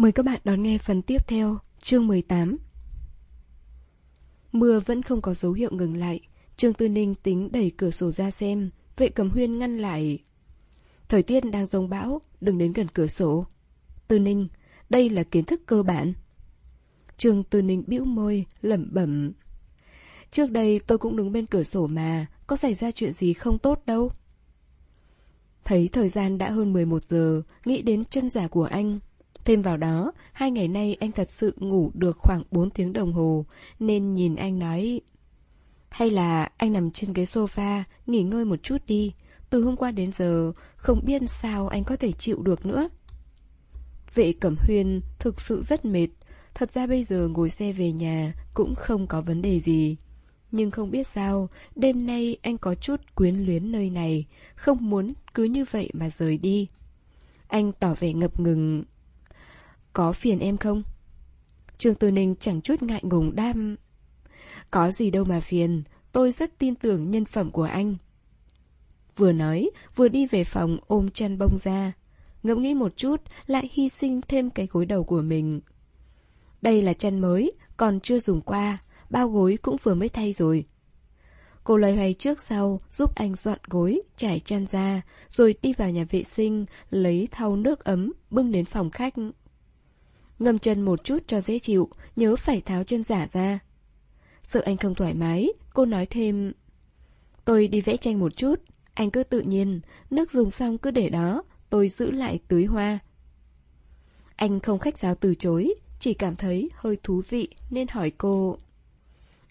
Mời các bạn đón nghe phần tiếp theo, chương 18. Mưa vẫn không có dấu hiệu ngừng lại. Trương Tư Ninh tính đẩy cửa sổ ra xem, vệ cầm huyên ngăn lại. Thời tiết đang rông bão, đừng đến gần cửa sổ. Tư Ninh, đây là kiến thức cơ bản. Trương Tư Ninh bĩu môi, lẩm bẩm. Trước đây tôi cũng đứng bên cửa sổ mà, có xảy ra chuyện gì không tốt đâu. Thấy thời gian đã hơn 11 giờ, nghĩ đến chân giả của anh, Thêm vào đó, hai ngày nay anh thật sự ngủ được khoảng 4 tiếng đồng hồ, nên nhìn anh nói... Hay là anh nằm trên ghế sofa, nghỉ ngơi một chút đi. Từ hôm qua đến giờ, không biết sao anh có thể chịu được nữa. Vệ Cẩm Huyên thực sự rất mệt. Thật ra bây giờ ngồi xe về nhà cũng không có vấn đề gì. Nhưng không biết sao, đêm nay anh có chút quyến luyến nơi này, không muốn cứ như vậy mà rời đi. Anh tỏ vẻ ngập ngừng, có phiền em không? Trương Tư Ninh chẳng chút ngại ngùng đam. Có gì đâu mà phiền, tôi rất tin tưởng nhân phẩm của anh. Vừa nói, vừa đi về phòng ôm chăn bông ra. Ngẫm nghĩ một chút, lại hy sinh thêm cái gối đầu của mình. Đây là chăn mới, còn chưa dùng qua, bao gối cũng vừa mới thay rồi. Cô loay hoay trước sau, giúp anh dọn gối, trải chăn ra, rồi đi vào nhà vệ sinh, lấy thau nước ấm, bưng đến phòng khách. Ngâm chân một chút cho dễ chịu, nhớ phải tháo chân giả ra. Sợ anh không thoải mái, cô nói thêm... Tôi đi vẽ tranh một chút, anh cứ tự nhiên, nước dùng xong cứ để đó, tôi giữ lại tưới hoa. Anh không khách giáo từ chối, chỉ cảm thấy hơi thú vị nên hỏi cô.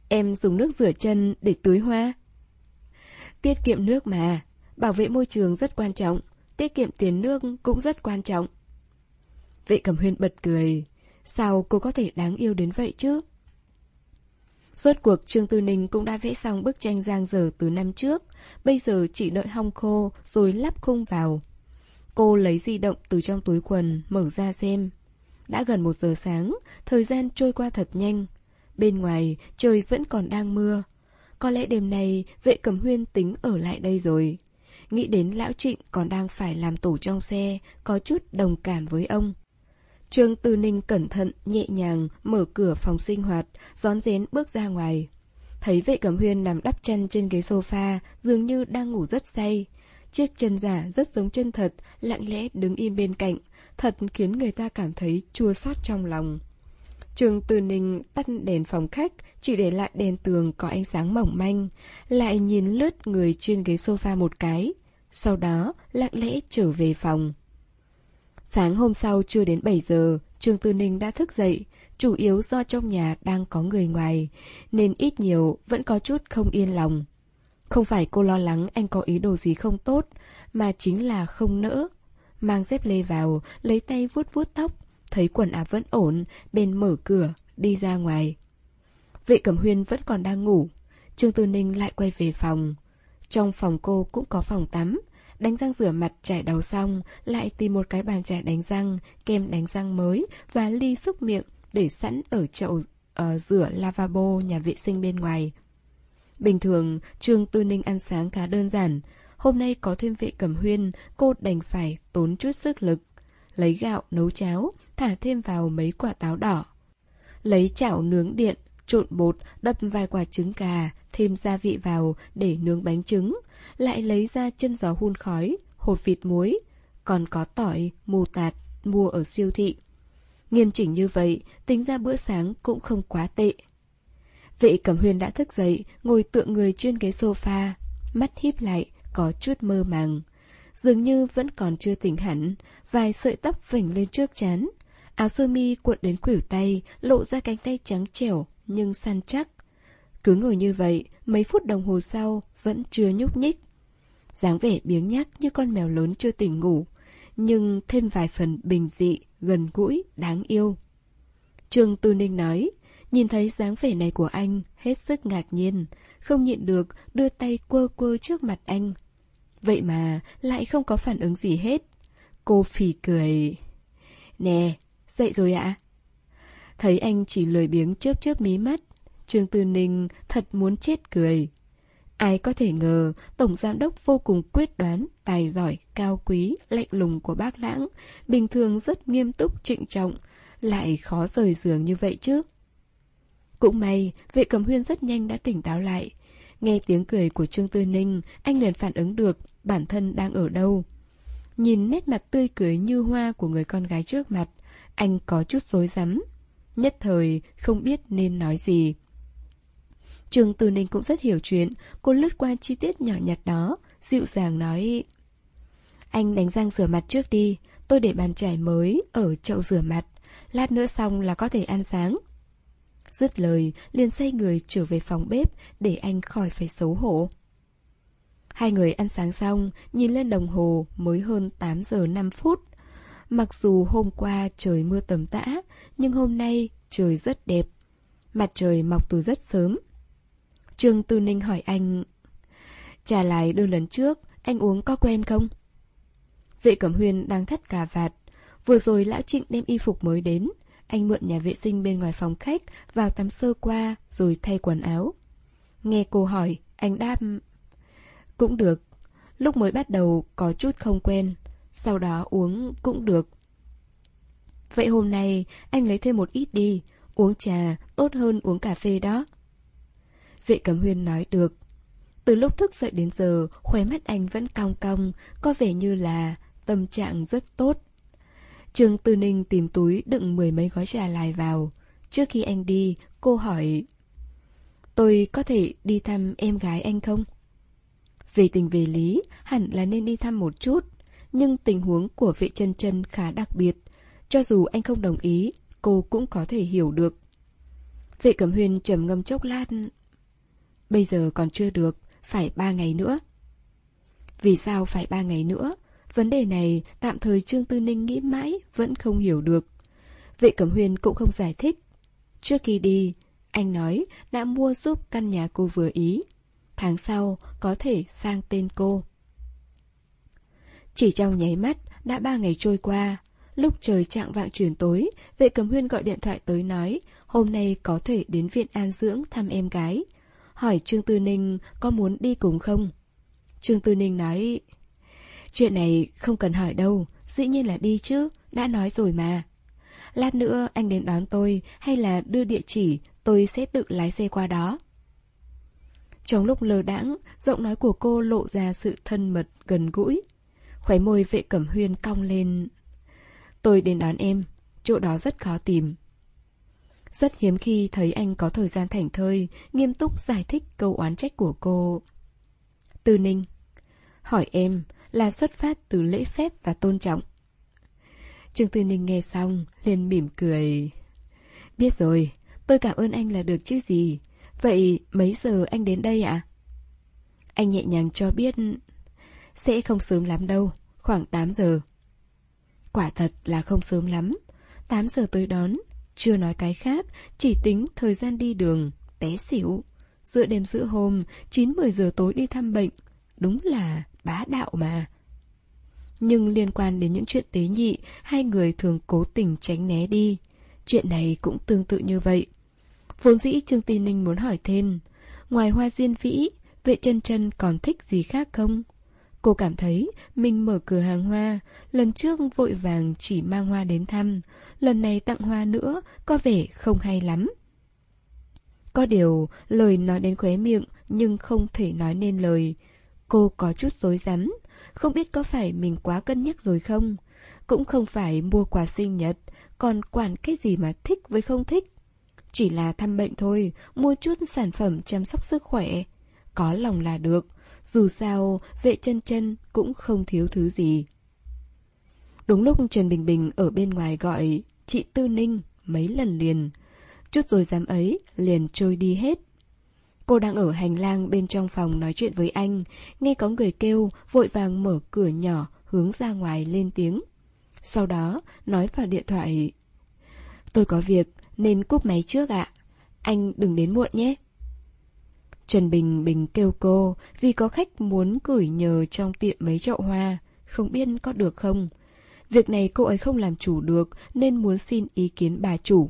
Em dùng nước rửa chân để tưới hoa? Tiết kiệm nước mà, bảo vệ môi trường rất quan trọng, tiết kiệm tiền nước cũng rất quan trọng. Vệ cầm huyên bật cười. Sao cô có thể đáng yêu đến vậy chứ? Rốt cuộc Trương Tư Ninh cũng đã vẽ xong bức tranh giang dở từ năm trước, bây giờ chỉ đợi hong khô rồi lắp khung vào. Cô lấy di động từ trong túi quần, mở ra xem. Đã gần một giờ sáng, thời gian trôi qua thật nhanh. Bên ngoài, trời vẫn còn đang mưa. Có lẽ đêm nay, vệ cầm huyên tính ở lại đây rồi. Nghĩ đến lão trịnh còn đang phải làm tổ trong xe, có chút đồng cảm với ông. Trương Tư Ninh cẩn thận, nhẹ nhàng, mở cửa phòng sinh hoạt, rón rén bước ra ngoài. Thấy vệ cẩm huyên nằm đắp chân trên ghế sofa, dường như đang ngủ rất say. Chiếc chân giả rất giống chân thật, lặng lẽ đứng im bên cạnh, thật khiến người ta cảm thấy chua xót trong lòng. Trường Tư Ninh tắt đèn phòng khách, chỉ để lại đèn tường có ánh sáng mỏng manh, lại nhìn lướt người trên ghế sofa một cái. Sau đó, lặng lẽ trở về phòng. Sáng hôm sau chưa đến 7 giờ, Trương Tư Ninh đã thức dậy, chủ yếu do trong nhà đang có người ngoài, nên ít nhiều vẫn có chút không yên lòng. Không phải cô lo lắng anh có ý đồ gì không tốt, mà chính là không nỡ. Mang dép lê vào, lấy tay vuốt vuốt tóc, thấy quần áo vẫn ổn, bên mở cửa, đi ra ngoài. Vệ Cẩm Huyên vẫn còn đang ngủ, Trương Tư Ninh lại quay về phòng. Trong phòng cô cũng có phòng tắm, Đánh răng rửa mặt chải đầu xong, lại tìm một cái bàn chải đánh răng, kem đánh răng mới và ly xúc miệng để sẵn ở chậu uh, rửa lavabo nhà vệ sinh bên ngoài. Bình thường, Trương Tư Ninh ăn sáng khá đơn giản. Hôm nay có thêm vệ cầm huyên, cô đành phải tốn chút sức lực. Lấy gạo nấu cháo, thả thêm vào mấy quả táo đỏ. Lấy chảo nướng điện, trộn bột, đập vài quả trứng gà, thêm gia vị vào để nướng bánh trứng, lại lấy ra chân giò hun khói, hột vịt muối, còn có tỏi, mù tạt, mua ở siêu thị. Nghiêm chỉnh như vậy, tính ra bữa sáng cũng không quá tệ. Vệ Cẩm huyền đã thức dậy, ngồi tựa người trên ghế sofa, mắt híp lại, có chút mơ màng. Dường như vẫn còn chưa tỉnh hẳn, vài sợi tóc vểnh lên trước chán. Áo sơ mi cuộn đến khuỷu tay, lộ ra cánh tay trắng trẻo, nhưng săn chắc. Cứ ngồi như vậy, mấy phút đồng hồ sau, vẫn chưa nhúc nhích. dáng vẻ biếng nhác như con mèo lớn chưa tỉnh ngủ, nhưng thêm vài phần bình dị, gần gũi, đáng yêu. Trương Tư Ninh nói, nhìn thấy dáng vẻ này của anh, hết sức ngạc nhiên, không nhịn được, đưa tay quơ quơ trước mặt anh. Vậy mà, lại không có phản ứng gì hết. Cô phì cười. Nè, dậy rồi ạ? Thấy anh chỉ lười biếng chớp chớp mí mắt, Trương Tư Ninh thật muốn chết cười. Ai có thể ngờ, Tổng Giám đốc vô cùng quyết đoán, tài giỏi, cao quý, lạnh lùng của bác lãng, bình thường rất nghiêm túc, trịnh trọng, lại khó rời giường như vậy chứ? Cũng may, vệ cầm huyên rất nhanh đã tỉnh táo lại. Nghe tiếng cười của Trương Tư Ninh, anh liền phản ứng được bản thân đang ở đâu. Nhìn nét mặt tươi cười như hoa của người con gái trước mặt, anh có chút rối rắm. Nhất thời, không biết nên nói gì. Trường Từ Ninh cũng rất hiểu chuyện, cô lướt qua chi tiết nhỏ nhặt đó, dịu dàng nói... Anh đánh răng rửa mặt trước đi, tôi để bàn chải mới ở chậu rửa mặt, lát nữa xong là có thể ăn sáng. Dứt lời, liền xoay người trở về phòng bếp để anh khỏi phải xấu hổ. Hai người ăn sáng xong, nhìn lên đồng hồ mới hơn 8 giờ 5 phút. Mặc dù hôm qua trời mưa tầm tã, nhưng hôm nay trời rất đẹp. Mặt trời mọc từ rất sớm. Trương Tư Ninh hỏi anh, Trả lại đôi lần trước, Anh uống có quen không? Vệ Cẩm Huyên đang thắt cà vạt, Vừa rồi Lão Trịnh đem y phục mới đến, Anh mượn nhà vệ sinh bên ngoài phòng khách Vào tắm sơ qua Rồi thay quần áo. Nghe cô hỏi, Anh đáp, Cũng được, Lúc mới bắt đầu có chút không quen, Sau đó uống cũng được. Vậy hôm nay anh lấy thêm một ít đi, Uống trà, tốt hơn uống cà phê đó. Vệ cẩm huyên nói được. Từ lúc thức dậy đến giờ, khóe mắt anh vẫn cong cong, có vẻ như là tâm trạng rất tốt. Trường Tư Ninh tìm túi đựng mười mấy gói trà lại vào. Trước khi anh đi, cô hỏi Tôi có thể đi thăm em gái anh không? Về tình về lý, hẳn là nên đi thăm một chút. Nhưng tình huống của vệ chân chân khá đặc biệt. Cho dù anh không đồng ý, cô cũng có thể hiểu được. Vệ Cẩm Huyên trầm ngâm chốc lát Bây giờ còn chưa được, phải ba ngày nữa. Vì sao phải ba ngày nữa? Vấn đề này tạm thời Trương Tư Ninh nghĩ mãi vẫn không hiểu được. Vệ Cẩm huyền cũng không giải thích. Trước khi đi, anh nói đã mua giúp căn nhà cô vừa ý. Tháng sau có thể sang tên cô. Chỉ trong nháy mắt, đã ba ngày trôi qua. Lúc trời trạng vạng chuyển tối, vệ cẩm huyên gọi điện thoại tới nói hôm nay có thể đến viện an dưỡng thăm em gái hỏi Trương Tư Ninh có muốn đi cùng không. Trương Tư Ninh nói, chuyện này không cần hỏi đâu, dĩ nhiên là đi chứ, đã nói rồi mà. Lát nữa anh đến đón tôi hay là đưa địa chỉ, tôi sẽ tự lái xe qua đó. Trong lúc lờ đãng, giọng nói của cô lộ ra sự thân mật, gần gũi. Khóe môi vệ cẩm huyên cong lên. Tôi đến đón em, chỗ đó rất khó tìm. Rất hiếm khi thấy anh có thời gian thảnh thơi, nghiêm túc giải thích câu oán trách của cô. Tư Ninh Hỏi em là xuất phát từ lễ phép và tôn trọng. Trương Tư Ninh nghe xong, liền mỉm cười. Biết rồi, tôi cảm ơn anh là được chứ gì. Vậy mấy giờ anh đến đây ạ? Anh nhẹ nhàng cho biết sẽ không sớm lắm đâu, khoảng 8 giờ. Quả thật là không sớm lắm. 8 giờ tới đón, chưa nói cái khác, chỉ tính thời gian đi đường, té xỉu. Giữa đêm giữa hôm, 9-10 giờ tối đi thăm bệnh. Đúng là bá đạo mà. Nhưng liên quan đến những chuyện tế nhị, hai người thường cố tình tránh né đi. Chuyện này cũng tương tự như vậy. Vốn dĩ Trương tì Ninh muốn hỏi thêm, ngoài hoa diên vĩ, vệ chân chân còn thích gì khác không? Cô cảm thấy mình mở cửa hàng hoa, lần trước vội vàng chỉ mang hoa đến thăm, lần này tặng hoa nữa, có vẻ không hay lắm. Có điều, lời nói đến khóe miệng nhưng không thể nói nên lời. Cô có chút dối rắm không biết có phải mình quá cân nhắc rồi không? Cũng không phải mua quà sinh nhật, còn quản cái gì mà thích với không thích. Chỉ là thăm bệnh thôi, mua chút sản phẩm chăm sóc sức khỏe. Có lòng là được, dù sao, vệ chân chân cũng không thiếu thứ gì. Đúng lúc Trần Bình Bình ở bên ngoài gọi chị Tư Ninh mấy lần liền. Chút rồi dám ấy, liền trôi đi hết. Cô đang ở hành lang bên trong phòng nói chuyện với anh, nghe có người kêu, vội vàng mở cửa nhỏ, hướng ra ngoài lên tiếng. Sau đó, nói vào điện thoại. Tôi có việc, nên cúp máy trước ạ. Anh đừng đến muộn nhé. Trần Bình Bình kêu cô vì có khách muốn gửi nhờ trong tiệm mấy chậu hoa, không biết có được không. Việc này cô ấy không làm chủ được nên muốn xin ý kiến bà chủ.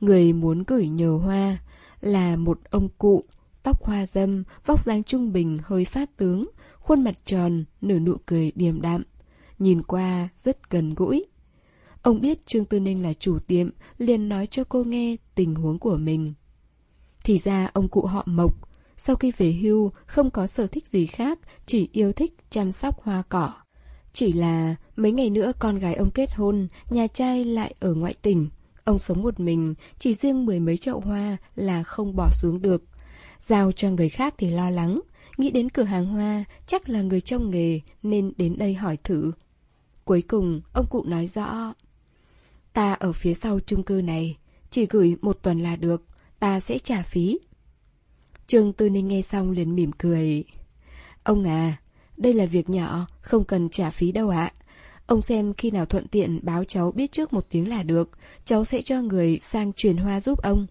Người muốn gửi nhờ hoa là một ông cụ, tóc hoa dâm, vóc dáng trung bình hơi phát tướng, khuôn mặt tròn, nở nụ cười điềm đạm. Nhìn qua rất gần gũi. Ông biết Trương Tư Ninh là chủ tiệm, liền nói cho cô nghe tình huống của mình. Thì ra ông cụ họ Mộc, sau khi về hưu không có sở thích gì khác, chỉ yêu thích chăm sóc hoa cỏ. Chỉ là mấy ngày nữa con gái ông kết hôn, nhà trai lại ở ngoại tỉnh. Ông sống một mình, chỉ riêng mười mấy chậu hoa là không bỏ xuống được. Giao cho người khác thì lo lắng, nghĩ đến cửa hàng hoa, chắc là người trong nghề nên đến đây hỏi thử. Cuối cùng, ông cụ nói rõ. Ta ở phía sau chung cư này, chỉ gửi một tuần là được, ta sẽ trả phí. Trương Tư Ninh nghe xong liền mỉm cười. Ông à, đây là việc nhỏ, không cần trả phí đâu ạ. Ông xem khi nào thuận tiện báo cháu biết trước một tiếng là được, cháu sẽ cho người sang truyền hoa giúp ông.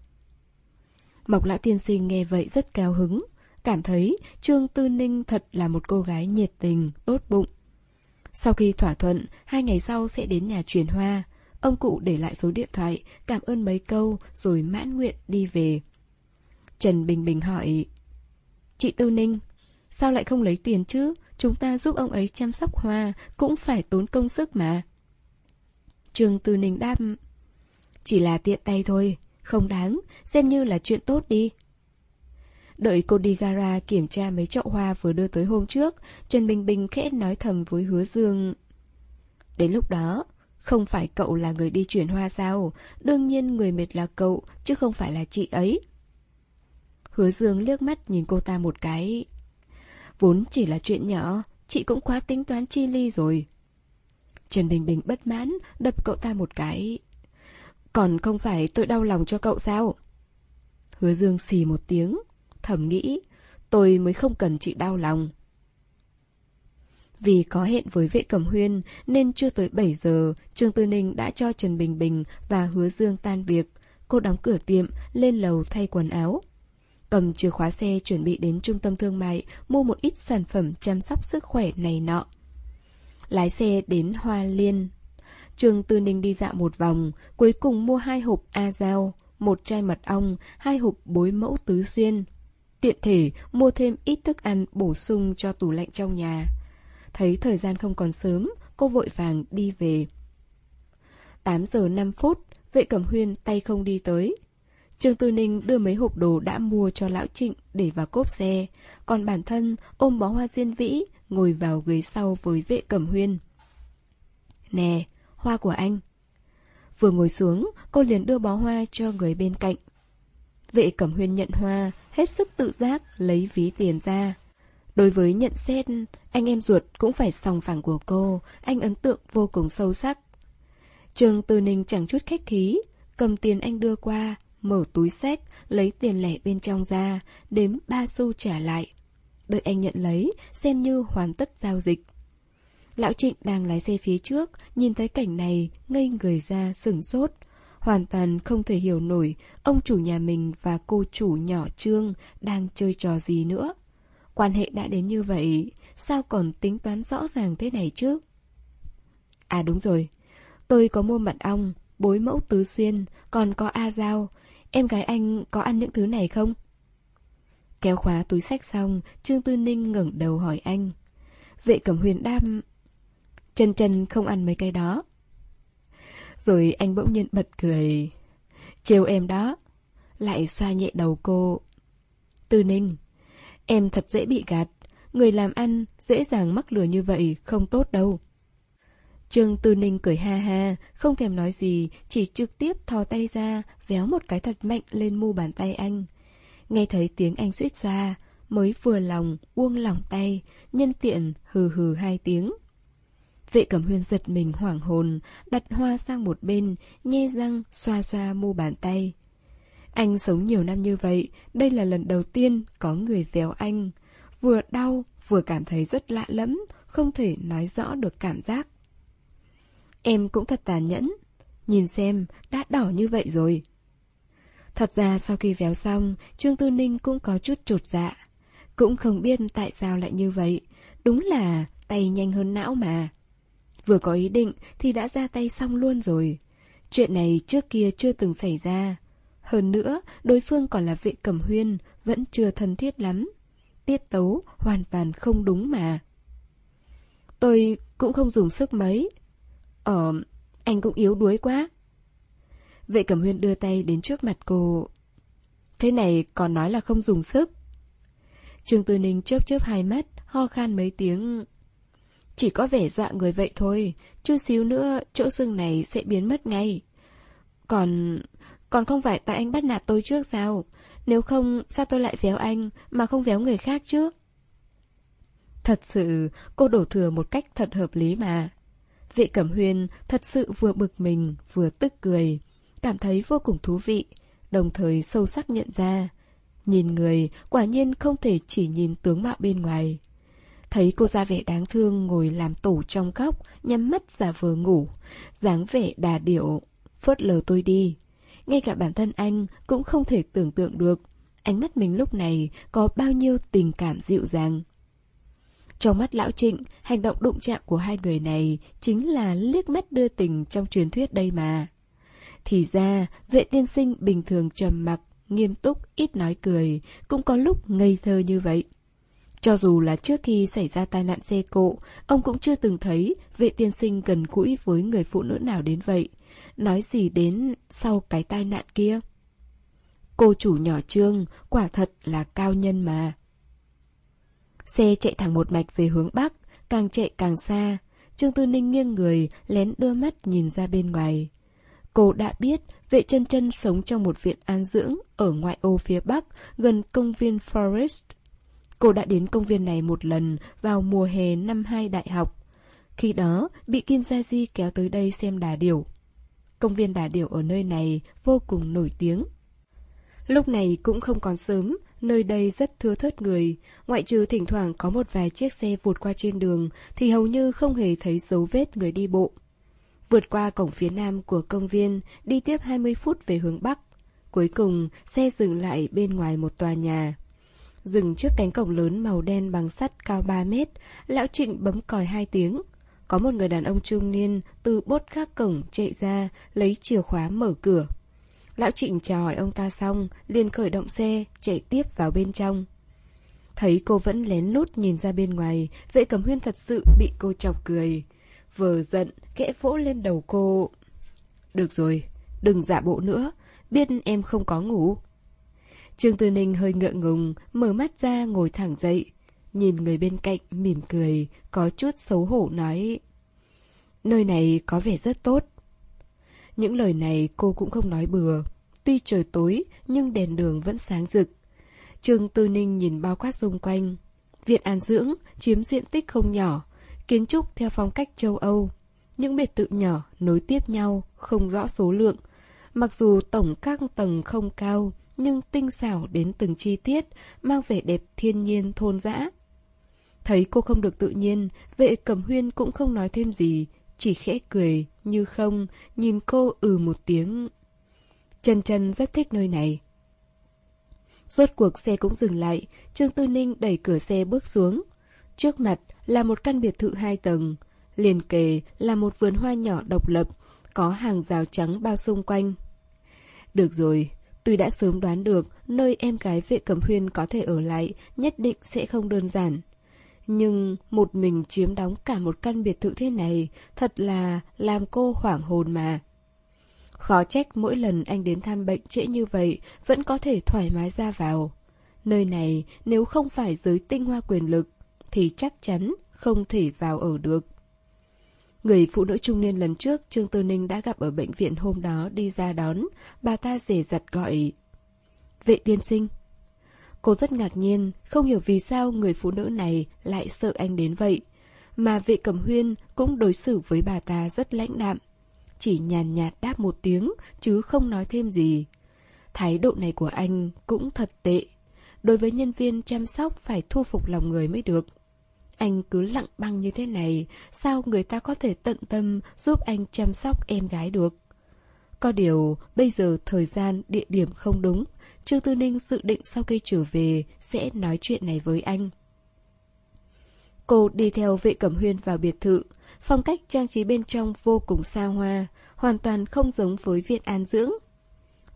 Mộc lão tiên sinh nghe vậy rất cao hứng, cảm thấy Trương Tư Ninh thật là một cô gái nhiệt tình, tốt bụng. Sau khi thỏa thuận, hai ngày sau sẽ đến nhà truyền hoa. Ông cụ để lại số điện thoại, cảm ơn mấy câu, rồi mãn nguyện đi về. Trần Bình Bình hỏi, Chị Tư Ninh, sao lại không lấy tiền chứ? Chúng ta giúp ông ấy chăm sóc hoa, cũng phải tốn công sức mà. Trường Tư Ninh đáp, Chỉ là tiện tay thôi, không đáng, xem như là chuyện tốt đi. Đợi cô đi gara kiểm tra mấy chậu hoa vừa đưa tới hôm trước, Trần Bình Bình khẽ nói thầm với hứa dương. Đến lúc đó, không phải cậu là người đi chuyển hoa sao? Đương nhiên người mệt là cậu, chứ không phải là chị ấy. Hứa dương liếc mắt nhìn cô ta một cái. Vốn chỉ là chuyện nhỏ, chị cũng quá tính toán chi ly rồi. Trần Bình Bình bất mãn, đập cậu ta một cái. Còn không phải tôi đau lòng cho cậu sao? Hứa dương xì một tiếng, thầm nghĩ, tôi mới không cần chị đau lòng. Vì có hẹn với vệ cẩm huyên nên chưa tới 7 giờ, Trương Tư Ninh đã cho Trần Bình Bình và Hứa Dương tan việc. Cô đóng cửa tiệm, lên lầu thay quần áo. Cầm chìa khóa xe chuẩn bị đến trung tâm thương mại mua một ít sản phẩm chăm sóc sức khỏe này nọ. Lái xe đến Hoa Liên. Trương Tư Ninh đi dạo một vòng, cuối cùng mua hai hộp A Giao, một chai mật ong, hai hộp bối mẫu tứ xuyên. Tiện thể mua thêm ít thức ăn bổ sung cho tủ lạnh trong nhà. Thấy thời gian không còn sớm, cô vội vàng đi về. 8 giờ 5 phút, vệ cẩm huyên tay không đi tới. Trương Tư Ninh đưa mấy hộp đồ đã mua cho lão Trịnh để vào cốp xe, còn bản thân ôm bó hoa diên vĩ, ngồi vào ghế sau với vệ cẩm huyên. Nè, hoa của anh. Vừa ngồi xuống, cô liền đưa bó hoa cho người bên cạnh. Vệ cẩm huyên nhận hoa, hết sức tự giác lấy ví tiền ra. Đối với nhận xét, anh em ruột cũng phải sòng phẳng của cô, anh ấn tượng vô cùng sâu sắc. Trường từ Ninh chẳng chút khách khí, cầm tiền anh đưa qua, mở túi sách, lấy tiền lẻ bên trong ra, đếm ba xu trả lại. Đợi anh nhận lấy, xem như hoàn tất giao dịch. Lão Trịnh đang lái xe phía trước, nhìn thấy cảnh này, ngây người ra, sửng sốt. Hoàn toàn không thể hiểu nổi ông chủ nhà mình và cô chủ nhỏ Trương đang chơi trò gì nữa. Quan hệ đã đến như vậy, sao còn tính toán rõ ràng thế này chứ? À đúng rồi, tôi có mua mật ong, bối mẫu tứ xuyên, còn có A Giao. Em gái anh có ăn những thứ này không? Kéo khóa túi sách xong, Trương Tư Ninh ngẩng đầu hỏi anh. Vệ cẩm huyền đam... Chân chân không ăn mấy cái đó. Rồi anh bỗng nhiên bật cười. Trêu em đó. Lại xoa nhẹ đầu cô. Tư Ninh, Em thật dễ bị gạt, người làm ăn dễ dàng mắc lừa như vậy không tốt đâu. Trương Tư Ninh cười ha ha, không thèm nói gì, chỉ trực tiếp thò tay ra, véo một cái thật mạnh lên mu bàn tay anh. Nghe thấy tiếng anh suýt xoa, mới vừa lòng, buông lỏng tay, nhân tiện hừ hừ hai tiếng. Vệ cẩm huyên giật mình hoảng hồn, đặt hoa sang một bên, nhe răng, xoa xoa mu bàn tay. Anh sống nhiều năm như vậy, đây là lần đầu tiên có người véo anh. Vừa đau, vừa cảm thấy rất lạ lẫm, không thể nói rõ được cảm giác. Em cũng thật tàn nhẫn. Nhìn xem, đã đỏ như vậy rồi. Thật ra sau khi véo xong, Trương Tư Ninh cũng có chút trột dạ. Cũng không biết tại sao lại như vậy. Đúng là tay nhanh hơn não mà. Vừa có ý định thì đã ra tay xong luôn rồi. Chuyện này trước kia chưa từng xảy ra. Hơn nữa, đối phương còn là vệ cẩm huyên, vẫn chưa thân thiết lắm. Tiết tấu hoàn toàn không đúng mà. Tôi cũng không dùng sức mấy. Ờ, Anh cũng yếu đuối quá. Vệ Cẩm Huyên đưa tay đến trước mặt cô. Thế này còn nói là không dùng sức. Trương Tư Ninh chớp chớp hai mắt, ho khan mấy tiếng. Chỉ có vẻ dọa người vậy thôi, chút xíu nữa chỗ xương này sẽ biến mất ngay. Còn còn không phải tại anh bắt nạt tôi trước sao? Nếu không, sao tôi lại véo anh mà không véo người khác chứ? Thật sự, cô đổ thừa một cách thật hợp lý mà. Vệ Cẩm Huyên thật sự vừa bực mình, vừa tức cười. Cảm thấy vô cùng thú vị, đồng thời sâu sắc nhận ra. Nhìn người, quả nhiên không thể chỉ nhìn tướng mạo bên ngoài. Thấy cô ra vẻ đáng thương ngồi làm tủ trong góc, nhắm mắt giả vờ ngủ, dáng vẻ đà điệu, phớt lờ tôi đi. Ngay cả bản thân anh cũng không thể tưởng tượng được ánh mắt mình lúc này có bao nhiêu tình cảm dịu dàng. Trong mắt lão trịnh, hành động đụng chạm của hai người này chính là liếc mắt đưa tình trong truyền thuyết đây mà. Thì ra, vệ tiên sinh bình thường trầm mặc, nghiêm túc, ít nói cười, cũng có lúc ngây thơ như vậy. Cho dù là trước khi xảy ra tai nạn xe cộ, ông cũng chưa từng thấy vệ tiên sinh gần gũi với người phụ nữ nào đến vậy. Nói gì đến sau cái tai nạn kia? Cô chủ nhỏ trương, quả thật là cao nhân mà. Xe chạy thẳng một mạch về hướng Bắc, càng chạy càng xa. Trương Tư Ninh nghiêng người, lén đưa mắt nhìn ra bên ngoài. Cô đã biết vệ chân chân sống trong một viện an dưỡng ở ngoại ô phía Bắc, gần công viên Forest. Cô đã đến công viên này một lần vào mùa hè năm hai đại học. Khi đó, bị Kim Gia Di kéo tới đây xem đà điểu. Công viên đà điểu ở nơi này vô cùng nổi tiếng. Lúc này cũng không còn sớm, nơi đây rất thưa thớt người, ngoại trừ thỉnh thoảng có một vài chiếc xe vụt qua trên đường thì hầu như không hề thấy dấu vết người đi bộ. Vượt qua cổng phía nam của công viên, đi tiếp 20 phút về hướng bắc. Cuối cùng, xe dừng lại bên ngoài một tòa nhà. Dừng trước cánh cổng lớn màu đen bằng sắt cao 3 mét, lão Trịnh bấm còi hai tiếng. Có một người đàn ông trung niên từ bốt gác cổng chạy ra, lấy chìa khóa mở cửa. Lão Trịnh chào hỏi ông ta xong, liền khởi động xe, chạy tiếp vào bên trong. Thấy cô vẫn lén lút nhìn ra bên ngoài, vệ cẩm huyên thật sự bị cô chọc cười. Vờ giận, kẽ vỗ lên đầu cô. Được rồi, đừng giả bộ nữa, biết em không có ngủ. Trương Tư Ninh hơi ngượng ngùng, mở mắt ra ngồi thẳng dậy. Nhìn người bên cạnh, mỉm cười, có chút xấu hổ nói. Nơi này có vẻ rất tốt. Những lời này cô cũng không nói bừa. Tuy trời tối, nhưng đèn đường vẫn sáng rực. Trương Tư Ninh nhìn bao quát xung quanh. Viện an dưỡng chiếm diện tích không nhỏ, kiến trúc theo phong cách châu Âu. Những biệt thự nhỏ nối tiếp nhau, không rõ số lượng. Mặc dù tổng các tầng không cao, nhưng tinh xảo đến từng chi tiết, mang vẻ đẹp thiên nhiên thôn dã. Thấy cô không được tự nhiên, vệ cẩm huyên cũng không nói thêm gì, chỉ khẽ cười, như không, nhìn cô ừ một tiếng. Chân chân rất thích nơi này. Rốt cuộc xe cũng dừng lại, Trương Tư Ninh đẩy cửa xe bước xuống. Trước mặt là một căn biệt thự hai tầng, liền kề là một vườn hoa nhỏ độc lập, có hàng rào trắng bao xung quanh. Được rồi, tuy đã sớm đoán được nơi em gái vệ cẩm huyên có thể ở lại nhất định sẽ không đơn giản. Nhưng một mình chiếm đóng cả một căn biệt thự thế này thật là làm cô hoảng hồn mà. Khó trách mỗi lần anh đến thăm bệnh trễ như vậy vẫn có thể thoải mái ra vào. Nơi này nếu không phải giới tinh hoa quyền lực thì chắc chắn không thể vào ở được. Người phụ nữ trung niên lần trước Trương Tư Ninh đã gặp ở bệnh viện hôm đó đi ra đón, bà ta rể giặt gọi. Vệ tiên sinh. Cô rất ngạc nhiên, không hiểu vì sao người phụ nữ này lại sợ anh đến vậy. Mà vệ cẩm huyên cũng đối xử với bà ta rất lãnh đạm. Chỉ nhàn nhạt đáp một tiếng, chứ không nói thêm gì. Thái độ này của anh cũng thật tệ. Đối với nhân viên chăm sóc phải thu phục lòng người mới được. Anh cứ lặng băng như thế này, sao người ta có thể tận tâm giúp anh chăm sóc em gái được? Có điều, bây giờ thời gian, địa điểm không đúng. Trương Tư Ninh dự định sau khi trở về sẽ nói chuyện này với anh. Cô đi theo vệ cẩm huyên vào biệt thự. Phong cách trang trí bên trong vô cùng xa hoa, hoàn toàn không giống với viện an dưỡng.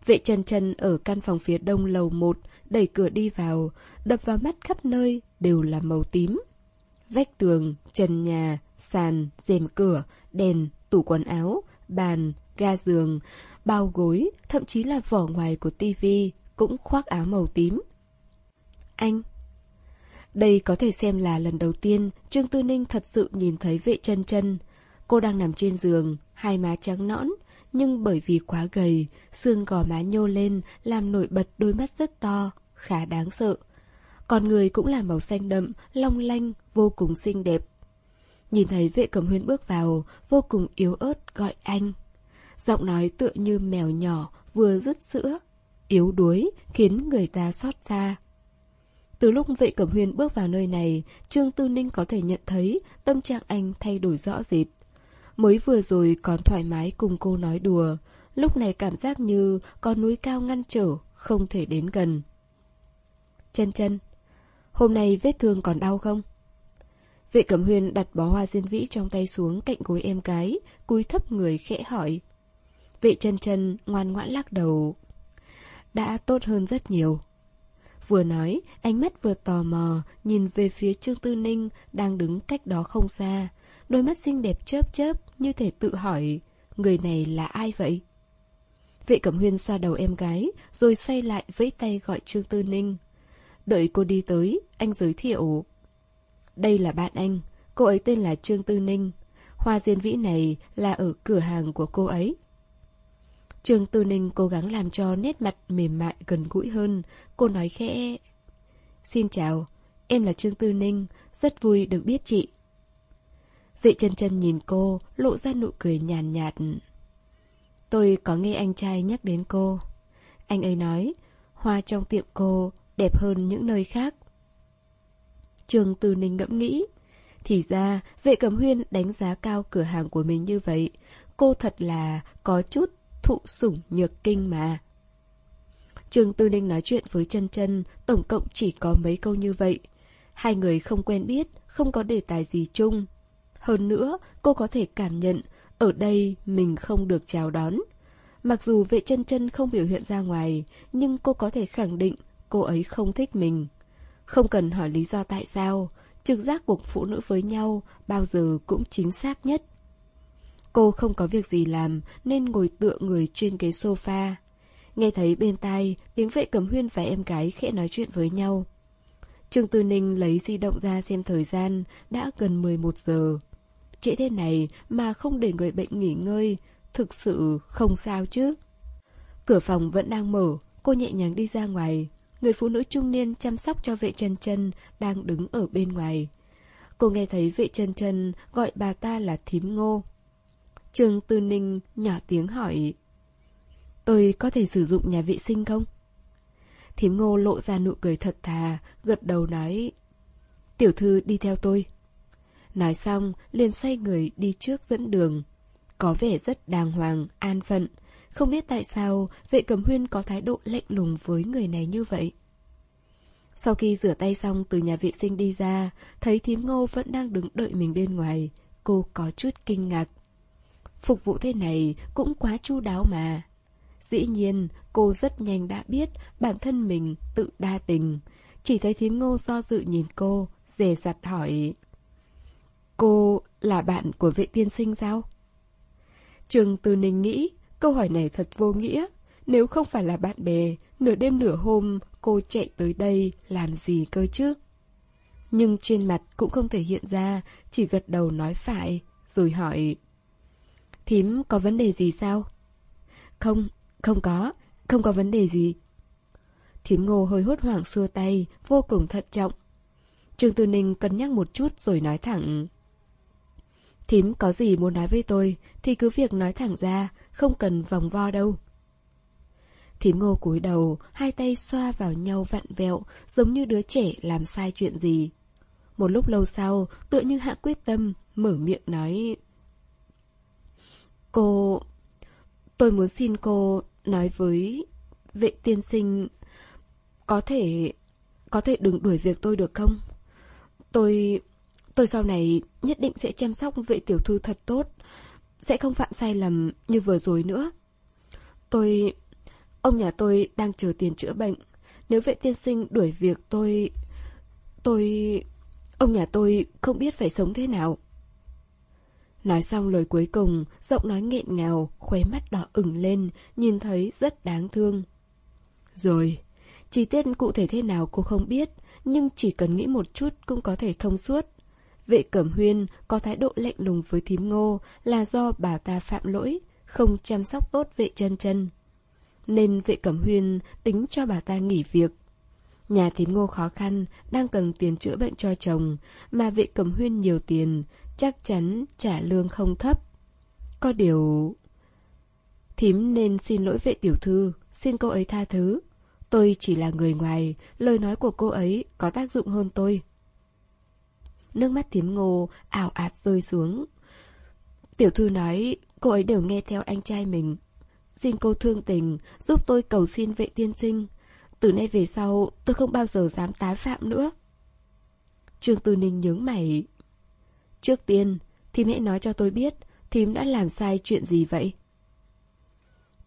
Vệ trần trần ở căn phòng phía đông lầu 1, đẩy cửa đi vào, đập vào mắt khắp nơi đều là màu tím. Vách tường, trần nhà, sàn, rèm cửa, đèn, tủ quần áo, bàn, ga giường, bao gối, thậm chí là vỏ ngoài của tivi cũng khoác áo màu tím. Anh Đây có thể xem là lần đầu tiên Trương Tư Ninh thật sự nhìn thấy vệ chân chân. Cô đang nằm trên giường, hai má trắng nõn, nhưng bởi vì quá gầy, xương gò má nhô lên làm nổi bật đôi mắt rất to, khá đáng sợ. Còn người cũng là màu xanh đậm, long lanh, vô cùng xinh đẹp. Nhìn thấy vệ cầm huyên bước vào, vô cùng yếu ớt gọi anh. Giọng nói tựa như mèo nhỏ vừa rứt sữa, yếu đuối khiến người ta xót xa. Từ lúc vệ cẩm huyền bước vào nơi này, Trương Tư Ninh có thể nhận thấy tâm trạng anh thay đổi rõ rệt. Mới vừa rồi còn thoải mái cùng cô nói đùa, lúc này cảm giác như có núi cao ngăn trở, không thể đến gần. Chân chân, hôm nay vết thương còn đau không? Vệ cẩm huyền đặt bó hoa diên vĩ trong tay xuống cạnh gối em gái, cúi thấp người khẽ hỏi. Vệ chân chân ngoan ngoãn lắc đầu. Đã tốt hơn rất nhiều. Vừa nói, ánh mắt vừa tò mò, nhìn về phía Trương Tư Ninh đang đứng cách đó không xa. Đôi mắt xinh đẹp chớp chớp như thể tự hỏi, người này là ai vậy? Vệ Cẩm Huyên xoa đầu em gái, rồi xoay lại vẫy tay gọi Trương Tư Ninh. Đợi cô đi tới, anh giới thiệu. Đây là bạn anh, cô ấy tên là Trương Tư Ninh. Hoa diên vĩ này là ở cửa hàng của cô ấy. Trương Tư Ninh cố gắng làm cho nét mặt mềm mại gần gũi hơn. Cô nói khẽ. Xin chào, em là Trương Tư Ninh, rất vui được biết chị. Vệ chân chân nhìn cô, lộ ra nụ cười nhàn nhạt, Tôi có nghe anh trai nhắc đến cô. Anh ấy nói, hoa trong tiệm cô đẹp hơn những nơi khác. Trường Tư Ninh ngẫm nghĩ. Thì ra, vệ cẩm huyên đánh giá cao cửa hàng của mình như vậy. Cô thật là có chút thụ sủng nhược kinh mà. Trương Tư Ninh nói chuyện với chân chân, tổng cộng chỉ có mấy câu như vậy. Hai người không quen biết, không có đề tài gì chung. Hơn nữa, cô có thể cảm nhận, ở đây mình không được chào đón. Mặc dù vệ chân chân không biểu hiện ra ngoài, nhưng cô có thể khẳng định cô ấy không thích mình. Không cần hỏi lý do tại sao, trực giác của phụ nữ với nhau bao giờ cũng chính xác nhất. Cô không có việc gì làm nên ngồi tựa người trên ghế sofa. Nghe thấy bên tai tiếng vệ cầm huyên và em gái khẽ nói chuyện với nhau. Trương Tư Ninh lấy di động ra xem thời gian, đã gần 11 giờ. Trễ thế này mà không để người bệnh nghỉ ngơi, thực sự không sao chứ. Cửa phòng vẫn đang mở, cô nhẹ nhàng đi ra ngoài. Người phụ nữ trung niên chăm sóc cho vệ chân chân đang đứng ở bên ngoài. Cô nghe thấy vệ chân chân gọi bà ta là thím ngô. Trường Tư Ninh nhỏ tiếng hỏi Tôi có thể sử dụng nhà vệ sinh không? Thím ngô lộ ra nụ cười thật thà, gật đầu nói Tiểu thư đi theo tôi. Nói xong, liền xoay người đi trước dẫn đường. Có vẻ rất đàng hoàng, an phận. Không biết tại sao vệ cầm huyên có thái độ lạnh lùng với người này như vậy. Sau khi rửa tay xong từ nhà vệ sinh đi ra, thấy thím ngô vẫn đang đứng đợi mình bên ngoài. Cô có chút kinh ngạc. Phục vụ thế này cũng quá chu đáo mà. Dĩ nhiên, cô rất nhanh đã biết bản thân mình tự đa tình. Chỉ thấy thím ngô do dự nhìn cô, dè dặt hỏi. Cô là bạn của vệ tiên sinh sao? Trường Từ Ninh nghĩ, câu hỏi này thật vô nghĩa. Nếu không phải là bạn bè, nửa đêm nửa hôm cô chạy tới đây làm gì cơ chứ? Nhưng trên mặt cũng không thể hiện ra, chỉ gật đầu nói phải, rồi hỏi. Thím có vấn đề gì sao? Không, không có, không có vấn đề gì. Thím ngô hơi hốt hoảng xua tay, vô cùng thận trọng. Trương Tư Ninh cân nhắc một chút rồi nói thẳng. Thím có gì muốn nói với tôi thì cứ việc nói thẳng ra, không cần vòng vo đâu. Thím ngô cúi đầu, hai tay xoa vào nhau vặn vẹo, giống như đứa trẻ làm sai chuyện gì. Một lúc lâu sau, tựa như hạ quyết tâm, mở miệng nói... Cô... Tôi muốn xin cô nói với vệ tiên sinh... Có thể... Có thể đừng đuổi việc tôi được không? Tôi... Tôi sau này nhất định sẽ chăm sóc vệ tiểu thư thật tốt. Sẽ không phạm sai lầm như vừa rồi nữa. Tôi... Ông nhà tôi đang chờ tiền chữa bệnh. Nếu vệ tiên sinh đuổi việc tôi... Tôi... Ông nhà tôi không biết phải sống thế nào. Nói xong lời cuối cùng, giọng nói nghẹn ngào, khóe mắt đỏ ửng lên, nhìn thấy rất đáng thương. Rồi, chi tiết cụ thể thế nào cô không biết, nhưng chỉ cần nghĩ một chút cũng có thể thông suốt. Vệ Cẩm Huyên có thái độ lạnh lùng với thím ngô là do bà ta phạm lỗi, không chăm sóc tốt vệ chân chân. Nên vệ Cẩm Huyên tính cho bà ta nghỉ việc. Nhà thím ngô khó khăn, đang cần tiền chữa bệnh cho chồng, mà vệ Cẩm Huyên nhiều tiền, chắc chắn trả lương không thấp. Có điều... Thím nên xin lỗi vệ tiểu thư, xin cô ấy tha thứ. Tôi chỉ là người ngoài, lời nói của cô ấy có tác dụng hơn tôi. Nước mắt thím ngô ảo ạt rơi xuống. Tiểu thư nói cô ấy đều nghe theo anh trai mình. Xin cô thương tình, giúp tôi cầu xin vệ tiên sinh. Từ nay về sau, tôi không bao giờ dám tái phạm nữa. Trương Tư Ninh nhướng mày. Trước tiên, thím hãy nói cho tôi biết, thím đã làm sai chuyện gì vậy?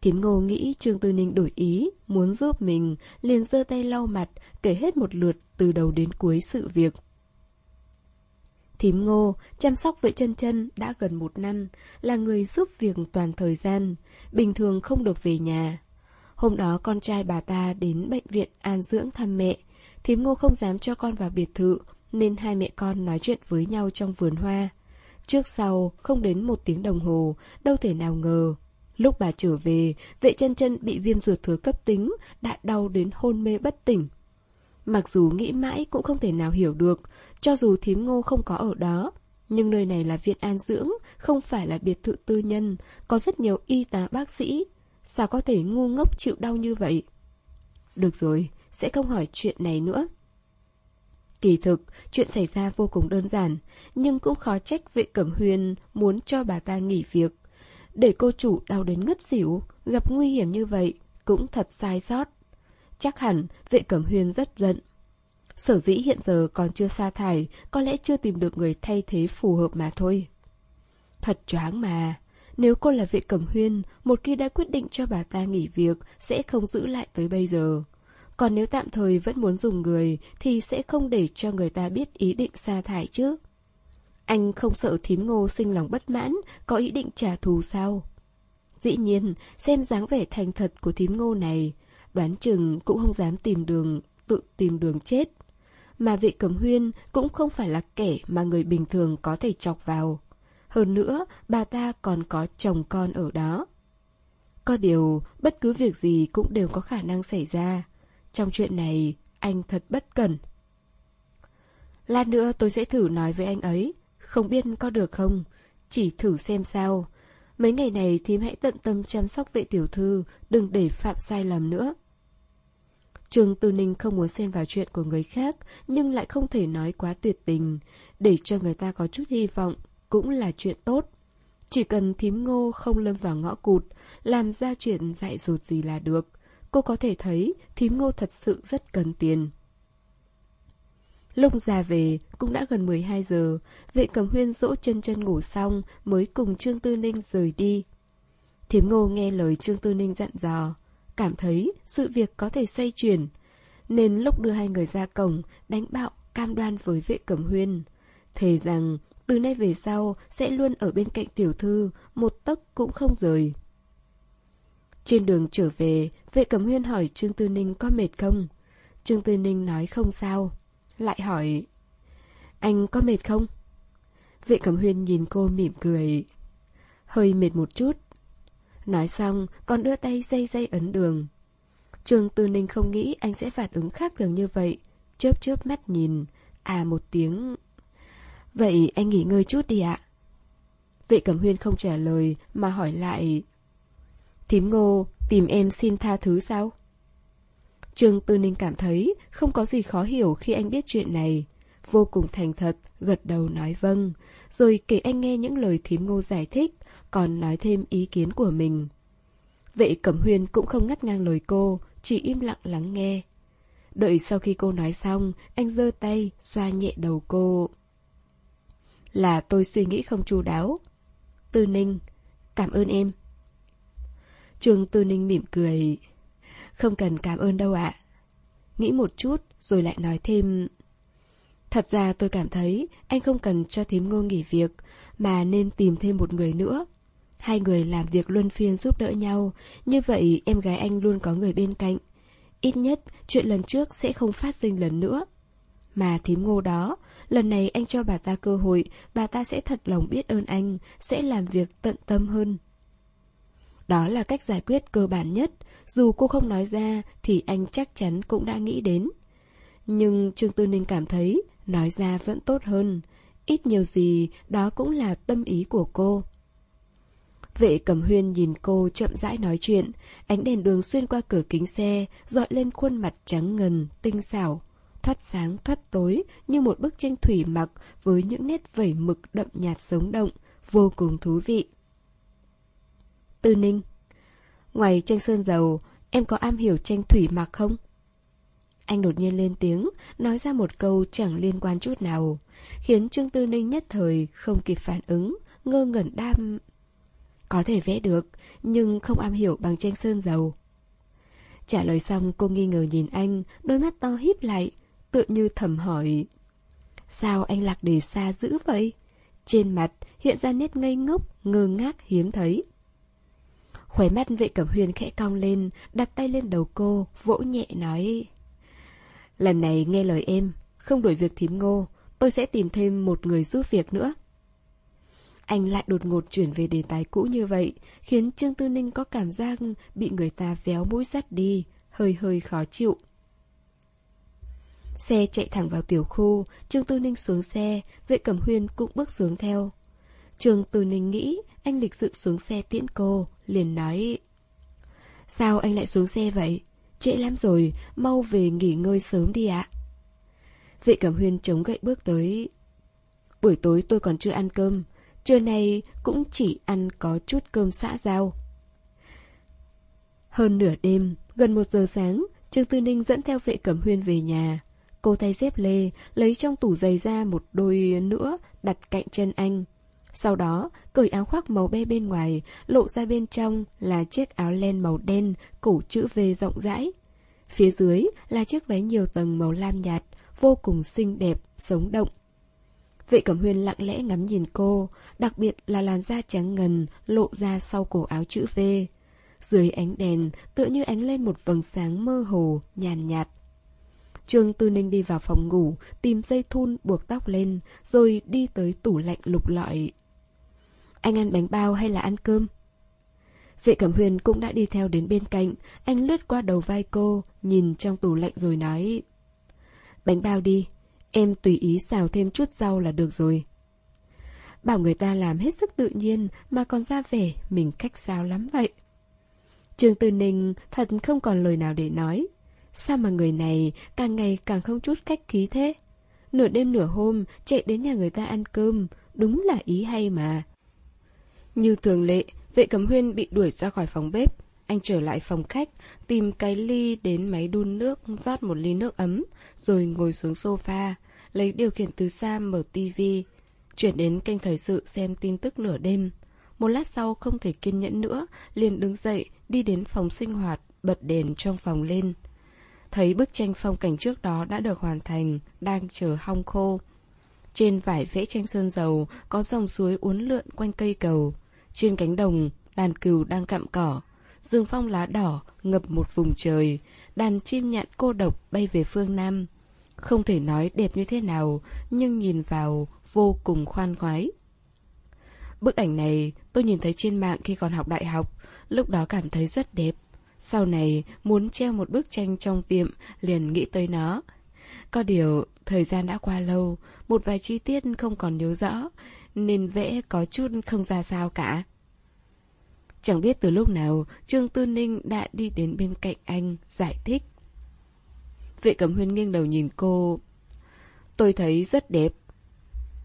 Thím ngô nghĩ Trương Tư Ninh đổi ý, muốn giúp mình, liền giơ tay lau mặt, kể hết một lượt từ đầu đến cuối sự việc. Thím ngô, chăm sóc vệ chân chân đã gần một năm, là người giúp việc toàn thời gian, bình thường không được về nhà. Hôm đó con trai bà ta đến bệnh viện an dưỡng thăm mẹ, thím ngô không dám cho con vào biệt thự, nên hai mẹ con nói chuyện với nhau trong vườn hoa. Trước sau, không đến một tiếng đồng hồ, đâu thể nào ngờ. Lúc bà trở về, vệ chân chân bị viêm ruột thừa cấp tính, đã đau đến hôn mê bất tỉnh. Mặc dù nghĩ mãi cũng không thể nào hiểu được, cho dù thím ngô không có ở đó. Nhưng nơi này là viện an dưỡng, không phải là biệt thự tư nhân, có rất nhiều y tá bác sĩ. Sao có thể ngu ngốc chịu đau như vậy? Được rồi, sẽ không hỏi chuyện này nữa. Kỳ thực, chuyện xảy ra vô cùng đơn giản, nhưng cũng khó trách vệ cẩm huyền muốn cho bà ta nghỉ việc. Để cô chủ đau đến ngất xỉu, gặp nguy hiểm như vậy, cũng thật sai sót. Chắc hẳn vệ cẩm huyền rất giận. Sở dĩ hiện giờ còn chưa sa thải, có lẽ chưa tìm được người thay thế phù hợp mà thôi. Thật choáng mà. Nếu cô là vệ cẩm huyên, một khi đã quyết định cho bà ta nghỉ việc, sẽ không giữ lại tới bây giờ. Còn nếu tạm thời vẫn muốn dùng người, thì sẽ không để cho người ta biết ý định sa thải chứ. Anh không sợ thím ngô sinh lòng bất mãn, có ý định trả thù sao? Dĩ nhiên, xem dáng vẻ thành thật của thím ngô này, đoán chừng cũng không dám tìm đường, tự tìm đường chết. Mà vị cẩm huyên cũng không phải là kẻ mà người bình thường có thể chọc vào. Hơn nữa, bà ta còn có chồng con ở đó. Có điều, bất cứ việc gì cũng đều có khả năng xảy ra. Trong chuyện này, anh thật bất cẩn. Lát nữa tôi sẽ thử nói với anh ấy. Không biết có được không? Chỉ thử xem sao. Mấy ngày này thím hãy tận tâm chăm sóc vệ tiểu thư, đừng để phạm sai lầm nữa. Trường Tư Ninh không muốn xen vào chuyện của người khác, nhưng lại không thể nói quá tuyệt tình. Để cho người ta có chút hy vọng, cũng là chuyện tốt. Chỉ cần thím ngô không lâm vào ngõ cụt, làm ra chuyện dại dột gì là được. Cô có thể thấy thím ngô thật sự rất cần tiền. Lúc ra về cũng đã gần 12 giờ, vệ cầm huyên dỗ chân chân ngủ xong mới cùng Trương Tư Ninh rời đi. Thím ngô nghe lời Trương Tư Ninh dặn dò, cảm thấy sự việc có thể xoay chuyển. Nên lúc đưa hai người ra cổng, đánh bạo, cam đoan với vệ cẩm huyên. Thề rằng, từ nay về sau sẽ luôn ở bên cạnh tiểu thư, một tấc cũng không rời. Trên đường trở về, vệ cẩm huyên hỏi Trương Tư Ninh có mệt không? Trương Tư Ninh nói không sao. Lại hỏi, anh có mệt không? Vệ cẩm huyên nhìn cô mỉm cười. Hơi mệt một chút. Nói xong, còn đưa tay dây dây ấn đường. Trương Tư Ninh không nghĩ anh sẽ phản ứng khác thường như vậy. Chớp chớp mắt nhìn. À một tiếng... Vậy anh nghỉ ngơi chút đi ạ. Vệ Cẩm Huyên không trả lời mà hỏi lại. Thím ngô, tìm em xin tha thứ sao? Trường Tư Ninh cảm thấy không có gì khó hiểu khi anh biết chuyện này. Vô cùng thành thật, gật đầu nói vâng, rồi kể anh nghe những lời thím ngô giải thích, còn nói thêm ý kiến của mình. Vệ Cẩm huyền cũng không ngắt ngang lời cô, chỉ im lặng lắng nghe. Đợi sau khi cô nói xong, anh giơ tay, xoa nhẹ đầu cô. Là tôi suy nghĩ không chu đáo. Tư Ninh, cảm ơn em. Trường Tư Ninh mỉm cười. Không cần cảm ơn đâu ạ. Nghĩ một chút, rồi lại nói thêm... Thật ra tôi cảm thấy anh không cần cho thím ngô nghỉ việc, mà nên tìm thêm một người nữa. Hai người làm việc luân phiên giúp đỡ nhau, như vậy em gái anh luôn có người bên cạnh. Ít nhất, chuyện lần trước sẽ không phát sinh lần nữa. Mà thím ngô đó, lần này anh cho bà ta cơ hội, bà ta sẽ thật lòng biết ơn anh, sẽ làm việc tận tâm hơn. Đó là cách giải quyết cơ bản nhất, dù cô không nói ra thì anh chắc chắn cũng đã nghĩ đến. Nhưng Trương Tư Ninh cảm thấy nói ra vẫn tốt hơn. Ít nhiều gì, đó cũng là tâm ý của cô. Vệ cầm huyên nhìn cô chậm rãi nói chuyện, ánh đèn đường xuyên qua cửa kính xe, dọi lên khuôn mặt trắng ngần, tinh xảo. Thoát sáng, thoát tối, như một bức tranh thủy mặc với những nét vẩy mực đậm nhạt sống động, vô cùng thú vị. Tư Ninh Ngoài tranh sơn dầu, em có am hiểu tranh thủy mặc không? Anh đột nhiên lên tiếng, nói ra một câu chẳng liên quan chút nào, khiến Trương Tư Ninh nhất thời không kịp phản ứng, ngơ ngẩn đam... Có thể vẽ được, nhưng không am hiểu bằng tranh sơn dầu. Trả lời xong cô nghi ngờ nhìn anh, đôi mắt to híp lại, tựa như thầm hỏi. Sao anh lạc đề xa dữ vậy? Trên mặt hiện ra nét ngây ngốc, ngơ ngác hiếm thấy. Khóe mắt vệ cẩm huyền khẽ cong lên, đặt tay lên đầu cô, vỗ nhẹ nói. Lần này nghe lời em, không đổi việc thím ngô, tôi sẽ tìm thêm một người giúp việc nữa. Anh lại đột ngột chuyển về đề tài cũ như vậy, khiến Trương Tư Ninh có cảm giác bị người ta véo mũi sắt đi, hơi hơi khó chịu. Xe chạy thẳng vào tiểu khu, Trương Tư Ninh xuống xe, vệ cẩm huyên cũng bước xuống theo. Trương Tư Ninh nghĩ anh lịch sự xuống xe tiễn cô, liền nói Sao anh lại xuống xe vậy? Trễ lắm rồi, mau về nghỉ ngơi sớm đi ạ. Vệ Cẩm Huyên chống gậy bước tới. Buổi tối tôi còn chưa ăn cơm, trưa nay cũng chỉ ăn có chút cơm xã giao. Hơn nửa đêm, gần một giờ sáng, Trương Tư Ninh dẫn theo vệ Cẩm Huyên về nhà. Cô thay dép lê, lấy trong tủ giày ra một đôi nữa đặt cạnh chân anh. Sau đó, cởi áo khoác màu be bên ngoài, lộ ra bên trong là chiếc áo len màu đen, cổ chữ V rộng rãi. Phía dưới là chiếc váy nhiều tầng màu lam nhạt, vô cùng xinh đẹp, sống động. Vệ Cẩm Huyên lặng lẽ ngắm nhìn cô, đặc biệt là làn da trắng ngần lộ ra sau cổ áo chữ V. Dưới ánh đèn, tựa như ánh lên một vầng sáng mơ hồ, nhàn nhạt. Trương Tư Ninh đi vào phòng ngủ, tìm dây thun buộc tóc lên, rồi đi tới tủ lạnh lục lọi. Anh ăn bánh bao hay là ăn cơm? Vệ Cẩm Huyền cũng đã đi theo đến bên cạnh, anh lướt qua đầu vai cô, nhìn trong tủ lạnh rồi nói. Bánh bao đi, em tùy ý xào thêm chút rau là được rồi. Bảo người ta làm hết sức tự nhiên mà còn ra vẻ mình cách sao lắm vậy. Trương Tư Ninh thật không còn lời nào để nói. Sao mà người này càng ngày càng không chút cách khí thế? Nửa đêm nửa hôm chạy đến nhà người ta ăn cơm, đúng là ý hay mà. Như thường lệ, vệ cầm huyên bị đuổi ra khỏi phòng bếp. Anh trở lại phòng khách, tìm cái ly đến máy đun nước, rót một ly nước ấm, rồi ngồi xuống sofa, lấy điều khiển từ xa mở tivi, chuyển đến kênh thời sự xem tin tức nửa đêm. Một lát sau không thể kiên nhẫn nữa, liền đứng dậy, đi đến phòng sinh hoạt, bật đèn trong phòng lên. Thấy bức tranh phong cảnh trước đó đã được hoàn thành, đang chờ hong khô. Trên vải vẽ tranh sơn dầu có dòng suối uốn lượn quanh cây cầu. Trên cánh đồng, đàn cừu đang cặm cỏ. Dương phong lá đỏ ngập một vùng trời. Đàn chim nhạn cô độc bay về phương Nam. Không thể nói đẹp như thế nào, nhưng nhìn vào vô cùng khoan khoái. Bức ảnh này tôi nhìn thấy trên mạng khi còn học đại học, lúc đó cảm thấy rất đẹp. Sau này muốn treo một bức tranh trong tiệm liền nghĩ tới nó. Có điều, thời gian đã qua lâu, một vài chi tiết không còn nhớ rõ, nên vẽ có chút không ra sao cả. Chẳng biết từ lúc nào, Trương Tư Ninh đã đi đến bên cạnh anh, giải thích. Vệ cẩm huyên nghiêng đầu nhìn cô. Tôi thấy rất đẹp.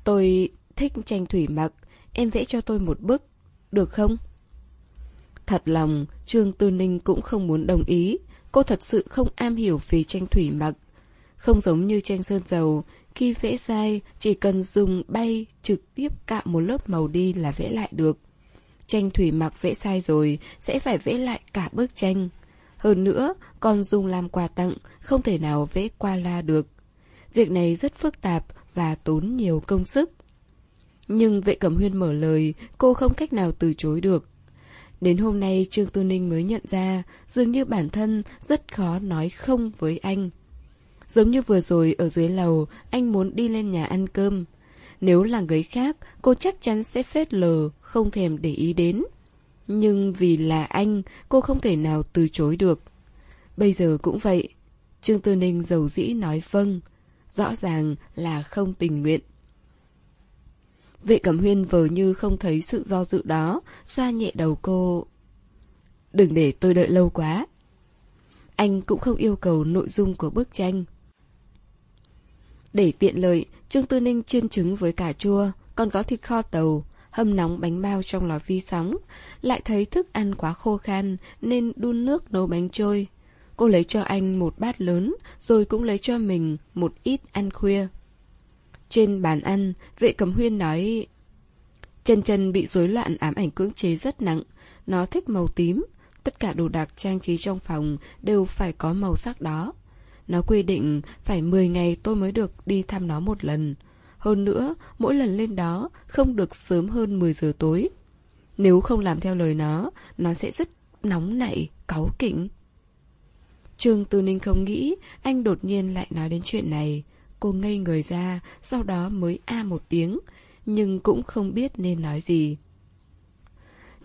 Tôi thích tranh thủy mặc, em vẽ cho tôi một bức, được không? Thật lòng, Trương Tư Ninh cũng không muốn đồng ý. Cô thật sự không am hiểu về tranh thủy mặc. Không giống như tranh sơn dầu, khi vẽ sai chỉ cần dùng bay trực tiếp cạo một lớp màu đi là vẽ lại được. Tranh thủy mặc vẽ sai rồi sẽ phải vẽ lại cả bức tranh. Hơn nữa, còn dùng làm quà tặng, không thể nào vẽ qua la được. Việc này rất phức tạp và tốn nhiều công sức. Nhưng vệ cẩm huyên mở lời, cô không cách nào từ chối được. Đến hôm nay Trương Tư Ninh mới nhận ra dường như bản thân rất khó nói không với anh. Giống như vừa rồi ở dưới lầu, anh muốn đi lên nhà ăn cơm. Nếu là người khác, cô chắc chắn sẽ phết lờ, không thèm để ý đến. Nhưng vì là anh, cô không thể nào từ chối được. Bây giờ cũng vậy. Trương Tư Ninh giàu dĩ nói vâng. Rõ ràng là không tình nguyện. Vệ Cẩm Huyên vờ như không thấy sự do dự đó, xoa nhẹ đầu cô. Đừng để tôi đợi lâu quá. Anh cũng không yêu cầu nội dung của bức tranh. Để tiện lợi, Trương Tư Ninh chiên trứng với cà chua, còn có thịt kho tàu, hâm nóng bánh bao trong lò vi sóng. Lại thấy thức ăn quá khô khan nên đun nước nấu bánh trôi. Cô lấy cho anh một bát lớn, rồi cũng lấy cho mình một ít ăn khuya. Trên bàn ăn, vệ cầm huyên nói Chân chân bị rối loạn ám ảnh cưỡng chế rất nặng Nó thích màu tím Tất cả đồ đạc trang trí trong phòng đều phải có màu sắc đó nó quy định phải 10 ngày tôi mới được đi thăm nó một lần Hơn nữa, mỗi lần lên đó không được sớm hơn 10 giờ tối Nếu không làm theo lời nó, nó sẽ rất nóng nảy, cáu kỉnh Trương Tư Ninh không nghĩ anh đột nhiên lại nói đến chuyện này Cô ngây người ra, sau đó mới a một tiếng, nhưng cũng không biết nên nói gì.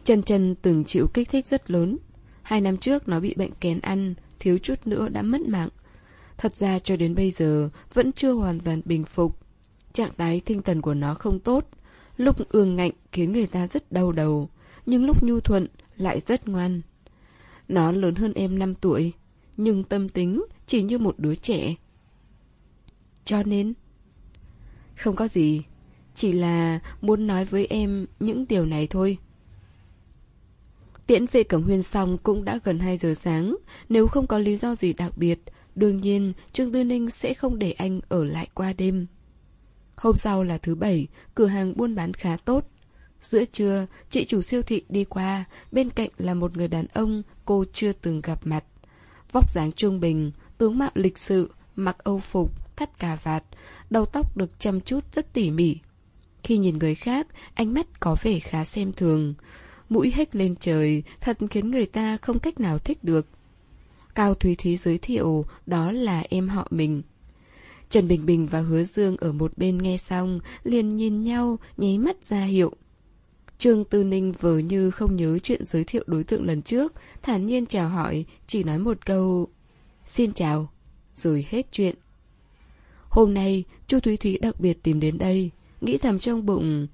Chân chân từng chịu kích thích rất lớn. Hai năm trước nó bị bệnh kén ăn, thiếu chút nữa đã mất mạng. Thật ra cho đến bây giờ vẫn chưa hoàn toàn bình phục. Trạng thái tinh thần của nó không tốt. Lúc ương ngạnh khiến người ta rất đau đầu, nhưng lúc nhu thuận lại rất ngoan. Nó lớn hơn em 5 tuổi, nhưng tâm tính chỉ như một đứa trẻ. Cho nên... Không có gì, chỉ là muốn nói với em những điều này thôi. Tiễn về Cẩm Huyên xong cũng đã gần 2 giờ sáng, nếu không có lý do gì đặc biệt, đương nhiên Trương Tư Ninh sẽ không để anh ở lại qua đêm. Hôm sau là thứ bảy, cửa hàng buôn bán khá tốt. Giữa trưa, chị chủ siêu thị đi qua, bên cạnh là một người đàn ông cô chưa từng gặp mặt. Vóc dáng trung bình, tướng mạo lịch sự, mặc âu phục, thắt cà vạt, đầu tóc được chăm chút rất tỉ mỉ. Khi nhìn người khác, ánh mắt có vẻ khá xem thường. Mũi hếch lên trời, thật khiến người ta không cách nào thích được. Cao Thúy Thúy giới thiệu, đó là em họ mình. Trần Bình Bình và Hứa Dương ở một bên nghe xong, liền nhìn nhau, nháy mắt ra hiệu. Trương Tư Ninh vờ như không nhớ chuyện giới thiệu đối tượng lần trước, thản nhiên chào hỏi, chỉ nói một câu Xin chào, rồi hết chuyện. Hôm nay, chu Thúy Thúy đặc biệt tìm đến đây, nghĩ thầm trong bụng.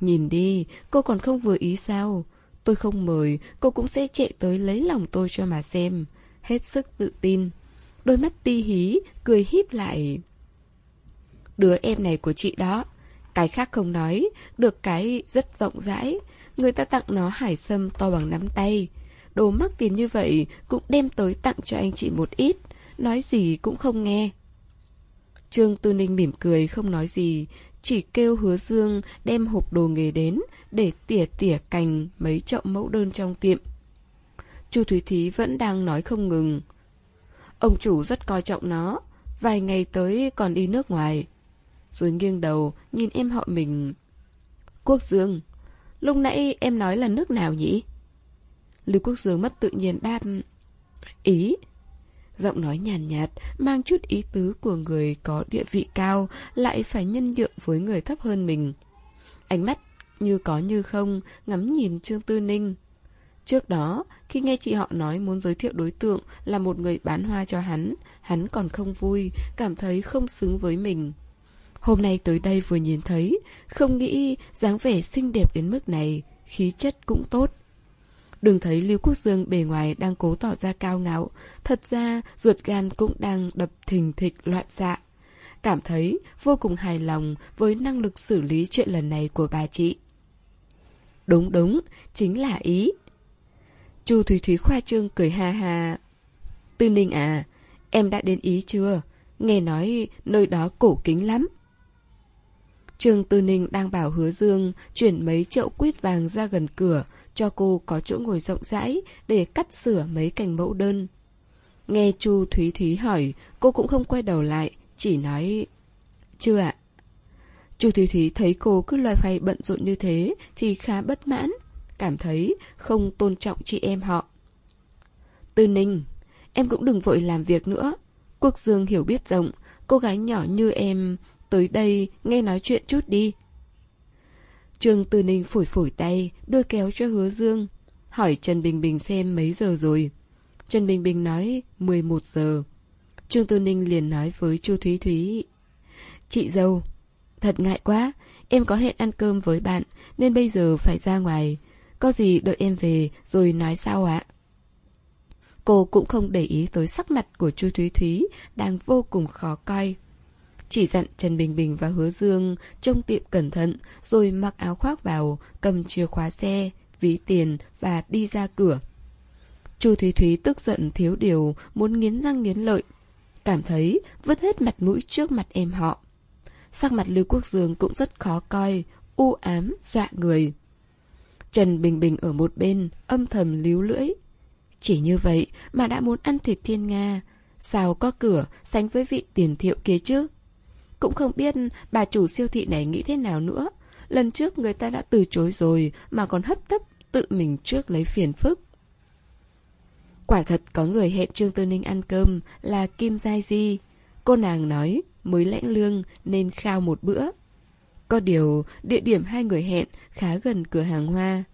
Nhìn đi, cô còn không vừa ý sao? Tôi không mời, cô cũng sẽ chạy tới lấy lòng tôi cho mà xem. Hết sức tự tin. Đôi mắt ti hí, cười híp lại. Đứa em này của chị đó. Cái khác không nói, được cái rất rộng rãi. Người ta tặng nó hải sâm to bằng nắm tay. Đồ mắc tiền như vậy cũng đem tới tặng cho anh chị một ít. Nói gì cũng không nghe. Trương Tư Ninh mỉm cười không nói gì, chỉ kêu hứa dương đem hộp đồ nghề đến để tỉa tỉa cành mấy chậu mẫu đơn trong tiệm. Chu Thúy Thí vẫn đang nói không ngừng. Ông chủ rất coi trọng nó, vài ngày tới còn đi nước ngoài. Rồi nghiêng đầu, nhìn em họ mình. Quốc Dương, lúc nãy em nói là nước nào nhỉ? Lưu Quốc Dương mất tự nhiên đáp. Ý. Giọng nói nhàn nhạt, nhạt, mang chút ý tứ của người có địa vị cao, lại phải nhân nhượng với người thấp hơn mình. Ánh mắt như có như không, ngắm nhìn Trương Tư Ninh. Trước đó, khi nghe chị họ nói muốn giới thiệu đối tượng là một người bán hoa cho hắn, hắn còn không vui, cảm thấy không xứng với mình. Hôm nay tới đây vừa nhìn thấy, không nghĩ dáng vẻ xinh đẹp đến mức này, khí chất cũng tốt. Đừng thấy Lưu Quốc Dương bề ngoài đang cố tỏ ra cao ngạo, thật ra ruột gan cũng đang đập thình thịch loạn dạ. Cảm thấy vô cùng hài lòng với năng lực xử lý chuyện lần này của bà chị. Đúng đúng, chính là ý. Chu Thủy Thúy khoa trương cười ha ha. Tư Ninh à, em đã đến ý chưa? Nghe nói nơi đó cổ kính lắm. Trương Tư Ninh đang bảo hứa dương chuyển mấy chậu quýt vàng ra gần cửa, cho cô có chỗ ngồi rộng rãi để cắt sửa mấy cành mẫu đơn. Nghe Chu Thúy Thúy hỏi, cô cũng không quay đầu lại, chỉ nói Chưa ạ. Chu Thúy Thúy thấy cô cứ loay hoay bận rộn như thế thì khá bất mãn, cảm thấy không tôn trọng chị em họ. Tư Ninh, em cũng đừng vội làm việc nữa. Quốc Dương hiểu biết rộng, cô gái nhỏ như em tới đây nghe nói chuyện chút đi. Trương Tư Ninh phủi phủi tay, đưa kéo cho hứa Dương. Hỏi Trần Bình Bình xem mấy giờ rồi. Trần Bình Bình nói 11 giờ. Trương Tư Ninh liền nói với Chu Thúy Thúy. Chị dâu, thật ngại quá, em có hẹn ăn cơm với bạn nên bây giờ phải ra ngoài. Có gì đợi em về rồi nói sao ạ? Cô cũng không để ý tới sắc mặt của Chu Thúy Thúy đang vô cùng khó coi. Chỉ dặn Trần Bình Bình và Hứa Dương trông tiệm cẩn thận rồi mặc áo khoác vào, cầm chìa khóa xe, ví tiền và đi ra cửa. Chu Thúy Thúy tức giận thiếu điều, muốn nghiến răng nghiến lợi. Cảm thấy vứt hết mặt mũi trước mặt em họ. Sắc mặt Lưu Quốc Dương cũng rất khó coi, u ám, dọa người. Trần Bình Bình ở một bên, âm thầm líu lưỡi. Chỉ như vậy mà đã muốn ăn thịt thiên Nga, sao có cửa sánh với vị tiền thiệu kia chứ? Cũng không biết bà chủ siêu thị này nghĩ thế nào nữa. Lần trước người ta đã từ chối rồi mà còn hấp tấp tự mình trước lấy phiền phức. Quả thật có người hẹn Trương Tư Ninh ăn cơm là Kim Giai Di. Cô nàng nói mới lãnh lương nên khao một bữa. Có điều, địa điểm hai người hẹn khá gần cửa hàng hoa.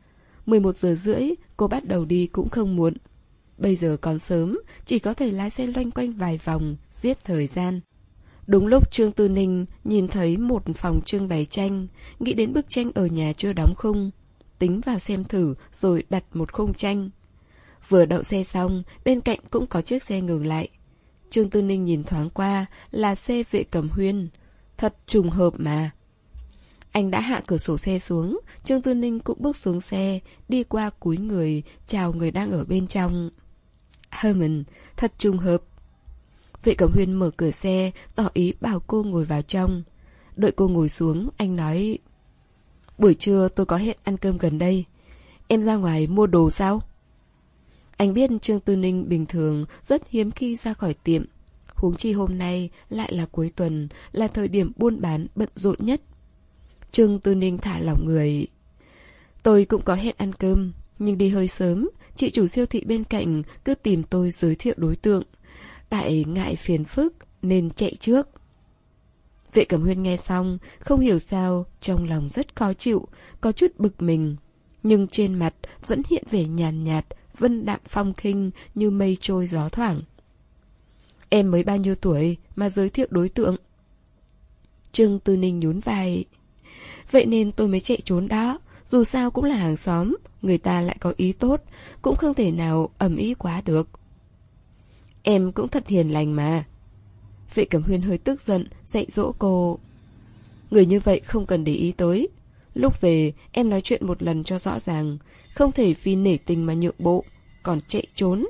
11 giờ rưỡi, cô bắt đầu đi cũng không muộn. Bây giờ còn sớm, chỉ có thể lái xe loanh quanh vài vòng, giết thời gian. Đúng lúc Trương Tư Ninh nhìn thấy một phòng trưng bày tranh, nghĩ đến bức tranh ở nhà chưa đóng khung. Tính vào xem thử rồi đặt một khung tranh. Vừa đậu xe xong, bên cạnh cũng có chiếc xe ngừng lại. Trương Tư Ninh nhìn thoáng qua là xe vệ cầm huyên. Thật trùng hợp mà. Anh đã hạ cửa sổ xe xuống, Trương Tư Ninh cũng bước xuống xe, đi qua cúi người, chào người đang ở bên trong. Herman, thật trùng hợp. Vệ Cẩm Huyên mở cửa xe, tỏ ý bảo cô ngồi vào trong. Đợi cô ngồi xuống, anh nói... Buổi trưa tôi có hẹn ăn cơm gần đây. Em ra ngoài mua đồ sao? Anh biết Trương Tư Ninh bình thường rất hiếm khi ra khỏi tiệm. Huống chi hôm nay lại là cuối tuần, là thời điểm buôn bán bận rộn nhất. Trương Tư Ninh thả lỏng người. Tôi cũng có hẹn ăn cơm, nhưng đi hơi sớm, chị chủ siêu thị bên cạnh cứ tìm tôi giới thiệu đối tượng. Tại ngại phiền phức nên chạy trước. Vệ Cẩm Huyên nghe xong, không hiểu sao, trong lòng rất khó chịu, có chút bực mình. Nhưng trên mặt vẫn hiện vẻ nhàn nhạt, vân đạm phong khinh như mây trôi gió thoảng. Em mới bao nhiêu tuổi mà giới thiệu đối tượng? Trương Tư Ninh nhún vai. Vậy nên tôi mới chạy trốn đó, dù sao cũng là hàng xóm, người ta lại có ý tốt, cũng không thể nào ẩm ý quá được. Em cũng thật hiền lành mà. Vệ Cẩm Huyên hơi tức giận, dạy dỗ cô. Người như vậy không cần để ý tới. Lúc về, em nói chuyện một lần cho rõ ràng, không thể vì nể tình mà nhượng bộ, còn chạy trốn.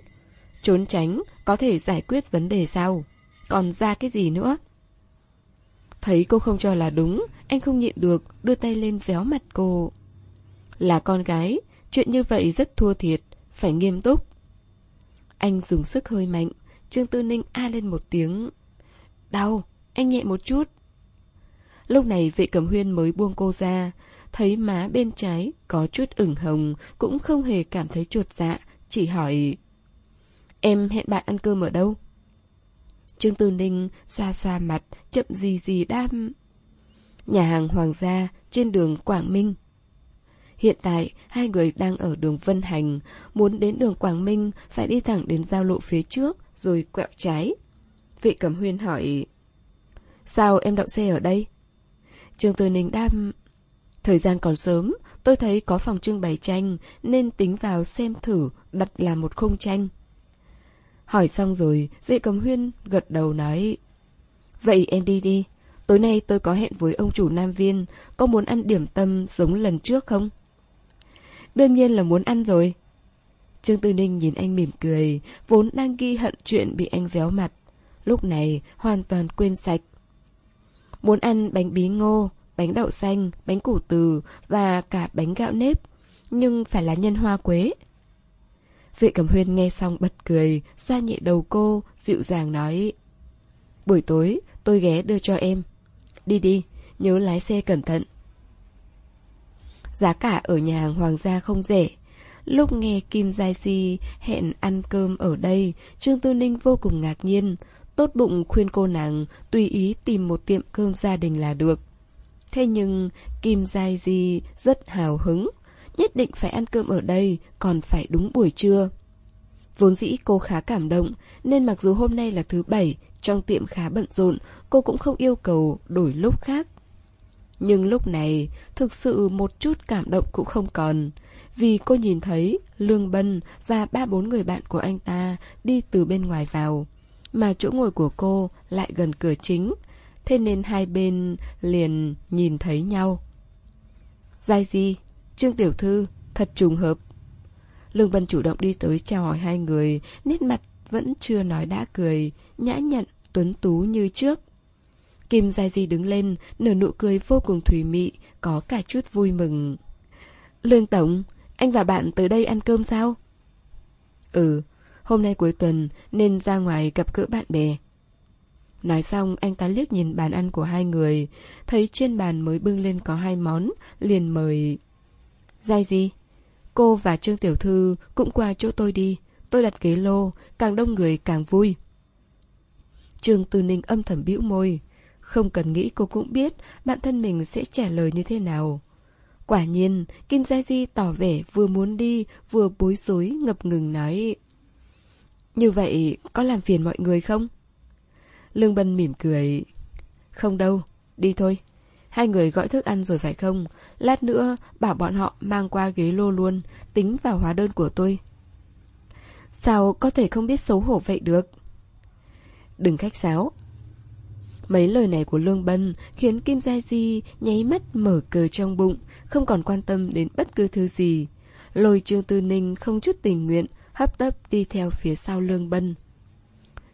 Trốn tránh có thể giải quyết vấn đề sao? Còn ra cái gì nữa? Thấy cô không cho là đúng, anh không nhịn được, đưa tay lên véo mặt cô. Là con gái, chuyện như vậy rất thua thiệt, phải nghiêm túc. Anh dùng sức hơi mạnh, Trương Tư Ninh a lên một tiếng. Đau, anh nhẹ một chút. Lúc này vệ cẩm huyên mới buông cô ra, thấy má bên trái có chút ửng hồng, cũng không hề cảm thấy chuột dạ, chỉ hỏi Em hẹn bạn ăn cơm ở đâu? Trương Tư Ninh xoa xoa mặt, chậm gì gì đam. Nhà hàng Hoàng gia trên đường Quảng Minh. Hiện tại, hai người đang ở đường Vân Hành, muốn đến đường Quảng Minh phải đi thẳng đến giao lộ phía trước, rồi quẹo trái. Vị Cẩm Huyên hỏi, Sao em đậu xe ở đây? Trương Tư Ninh đam, Thời gian còn sớm, tôi thấy có phòng trưng bày tranh nên tính vào xem thử đặt làm một khung tranh. Hỏi xong rồi, vệ cầm huyên gật đầu nói Vậy em đi đi, tối nay tôi có hẹn với ông chủ Nam Viên, có muốn ăn điểm tâm giống lần trước không? Đương nhiên là muốn ăn rồi. Trương Tư Ninh nhìn anh mỉm cười, vốn đang ghi hận chuyện bị anh véo mặt. Lúc này hoàn toàn quên sạch. Muốn ăn bánh bí ngô, bánh đậu xanh, bánh củ từ và cả bánh gạo nếp, nhưng phải là nhân hoa quế. Vệ Cẩm Huyên nghe xong bật cười, xoa nhẹ đầu cô, dịu dàng nói. Buổi tối, tôi ghé đưa cho em. Đi đi, nhớ lái xe cẩn thận. Giá cả ở nhà hàng Hoàng gia không rẻ. Lúc nghe Kim Giai Si hẹn ăn cơm ở đây, Trương Tư Ninh vô cùng ngạc nhiên. Tốt bụng khuyên cô nàng tùy ý tìm một tiệm cơm gia đình là được. Thế nhưng Kim Giai Di rất hào hứng, nhất định phải ăn cơm ở đây, còn phải đúng buổi trưa. Vốn dĩ cô khá cảm động, nên mặc dù hôm nay là thứ bảy, trong tiệm khá bận rộn, cô cũng không yêu cầu đổi lúc khác. Nhưng lúc này, thực sự một chút cảm động cũng không còn. Vì cô nhìn thấy Lương Bân và ba bốn người bạn của anh ta đi từ bên ngoài vào. Mà chỗ ngồi của cô lại gần cửa chính. Thế nên hai bên liền nhìn thấy nhau. Giai gì? Trương Tiểu Thư, thật trùng hợp. Lương Bân chủ động đi tới chào hỏi hai người, nét mặt vẫn chưa nói đã cười, nhã nhặn, tuấn tú như trước. Kim Gia Di đứng lên, nở nụ cười vô cùng thủy mị, có cả chút vui mừng. Lương Tổng, anh và bạn tới đây ăn cơm sao? Ừ, hôm nay cuối tuần nên ra ngoài gặp gỡ bạn bè. Nói xong anh ta liếc nhìn bàn ăn của hai người, thấy trên bàn mới bưng lên có hai món, liền mời... Dài gì? Cô và Trương Tiểu Thư cũng qua chỗ tôi đi, tôi đặt ghế lô, càng đông người càng vui. Trương Tư Ninh âm thầm bĩu môi. Không cần nghĩ cô cũng biết bản thân mình sẽ trả lời như thế nào. Quả nhiên, Kim Gia Di tỏ vẻ vừa muốn đi, vừa bối rối ngập ngừng nói. Như vậy, có làm phiền mọi người không? Lương Bân mỉm cười. Không đâu, đi thôi. Hai người gọi thức ăn rồi phải không? Lát nữa bảo bọn họ mang qua ghế lô luôn, tính vào hóa đơn của tôi. Sao có thể không biết xấu hổ vậy được? Đừng khách sáo, Mấy lời này của Lương Bân khiến Kim Gia Di nháy mắt mở cờ trong bụng, không còn quan tâm đến bất cứ thứ gì. Lôi Trương Tư Ninh không chút tình nguyện, hấp tấp đi theo phía sau Lương Bân.